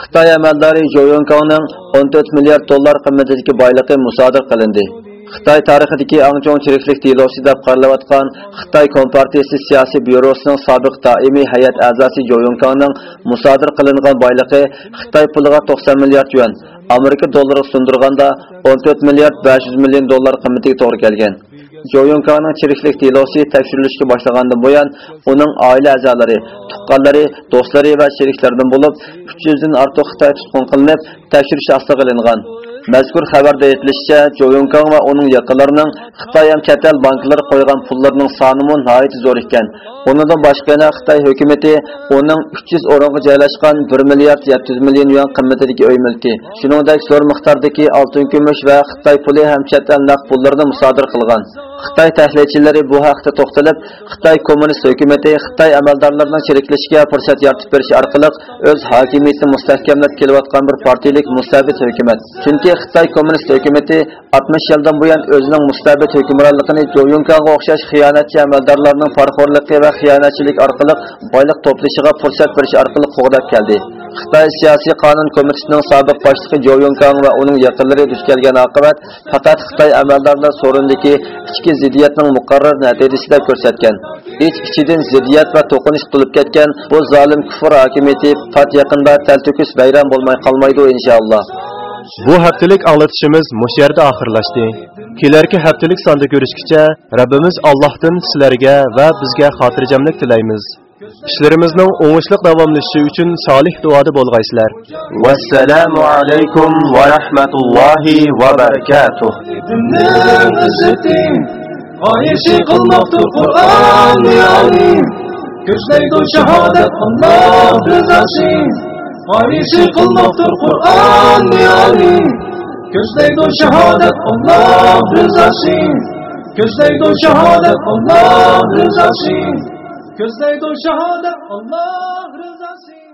Xitoy amaldori Joyonkongning 14 milliard dollar qimmatidagi boyligi musodir qilindi. Xitoy tarixidagi eng chong tiriklik delosi deb qaralayotgan Xitoy Kompartiyasi siyosiy byurosining sobiq doimiy hay'at a'zosi Joyonkongning musodir qilingan boyligi Xitoy puliga 90 milliard yuan, Amerika dollari sundirganda 14 milliard 500 million dollar qimmatiga to'g'ri kelgan. Joyonkaning chiriklik delosi tekshirilishga boshlagandan buyon uning oila a'zolari, tuqqanlari, do'stlari va sheriklaridan bo'lib 300 dan ortiq Xitoy tutqun qilinib, tekshirish ostiga qilingan. Mazkur xabarda aytilishicha, Joyonkang va uning yaqinlarining Xitoy ham chet banklari qo'ygan pullarining soni nihoyat zo'r ekan. Bundan boshqa yana Xitoy hukumatı uning 300 o'ringa joylashgan 1 milliard 700 million yuan qimmatidagi uy mulki, shuningdek zo'r miqdordagi oltin kumush va Xitoy puli ham chet el naqd pullarini musodir qilgan. Xitoy tahlilchilari bu haqda to'xtalib, Xitoy kommunist hukumatı Xitoy amaldorlarining chiriklashga fursat yaratib berish orqali o'z hokimiyatini mustahkamlab kelayotgan bir partiyalik mustabid hukumat. Chunki Xitoy kommunist hukumatı 60 yildan buyon o'zining mustabid hukmronligini Joyunkanga o'xshash xiyonatchi amaldorlarning farxo'rligi va xiyonatchilik orqali boylik to'plashiga fursat berish orqali qo'g'dab keldi. Xitoy siyosiy qonun komitetining sobiq boshlig'i Joyongkang va uning yaqinlari duch kelgan oqibat faqat Xitoy amaldorlar so'rindagi ichki ziddiyatning muqarrar natijasida ko'rsatgan. Ich-ichidan ziddiyat va to'qinish qilib ketgan bu zolim kufr hokimiyati fat yaqinda taltukus bayram bo'lmay qolmaydi inshaalloh. Bu haftalik mush yerda oxirlashdi. Kelarki haftalik sonda ko'rishguncha Rabbimiz Allohdan sizlarga va bizga xotirjamlik tilaymiz. ishlarimizning o'ngishli davomlashishi uchun solih duoda bo'lg'aysizlar vassalomu alaykum va rahmatullohi va barakatuh Ayşe kılmaktır Kur'an yani Gözleydu şehadet Allah rızası Ayşe kılmaktır Kur'an yani Gözleydu şehadet Allah rızası Gözleydu şehadet Allah rızası Gözleydu şehadet Allah rızası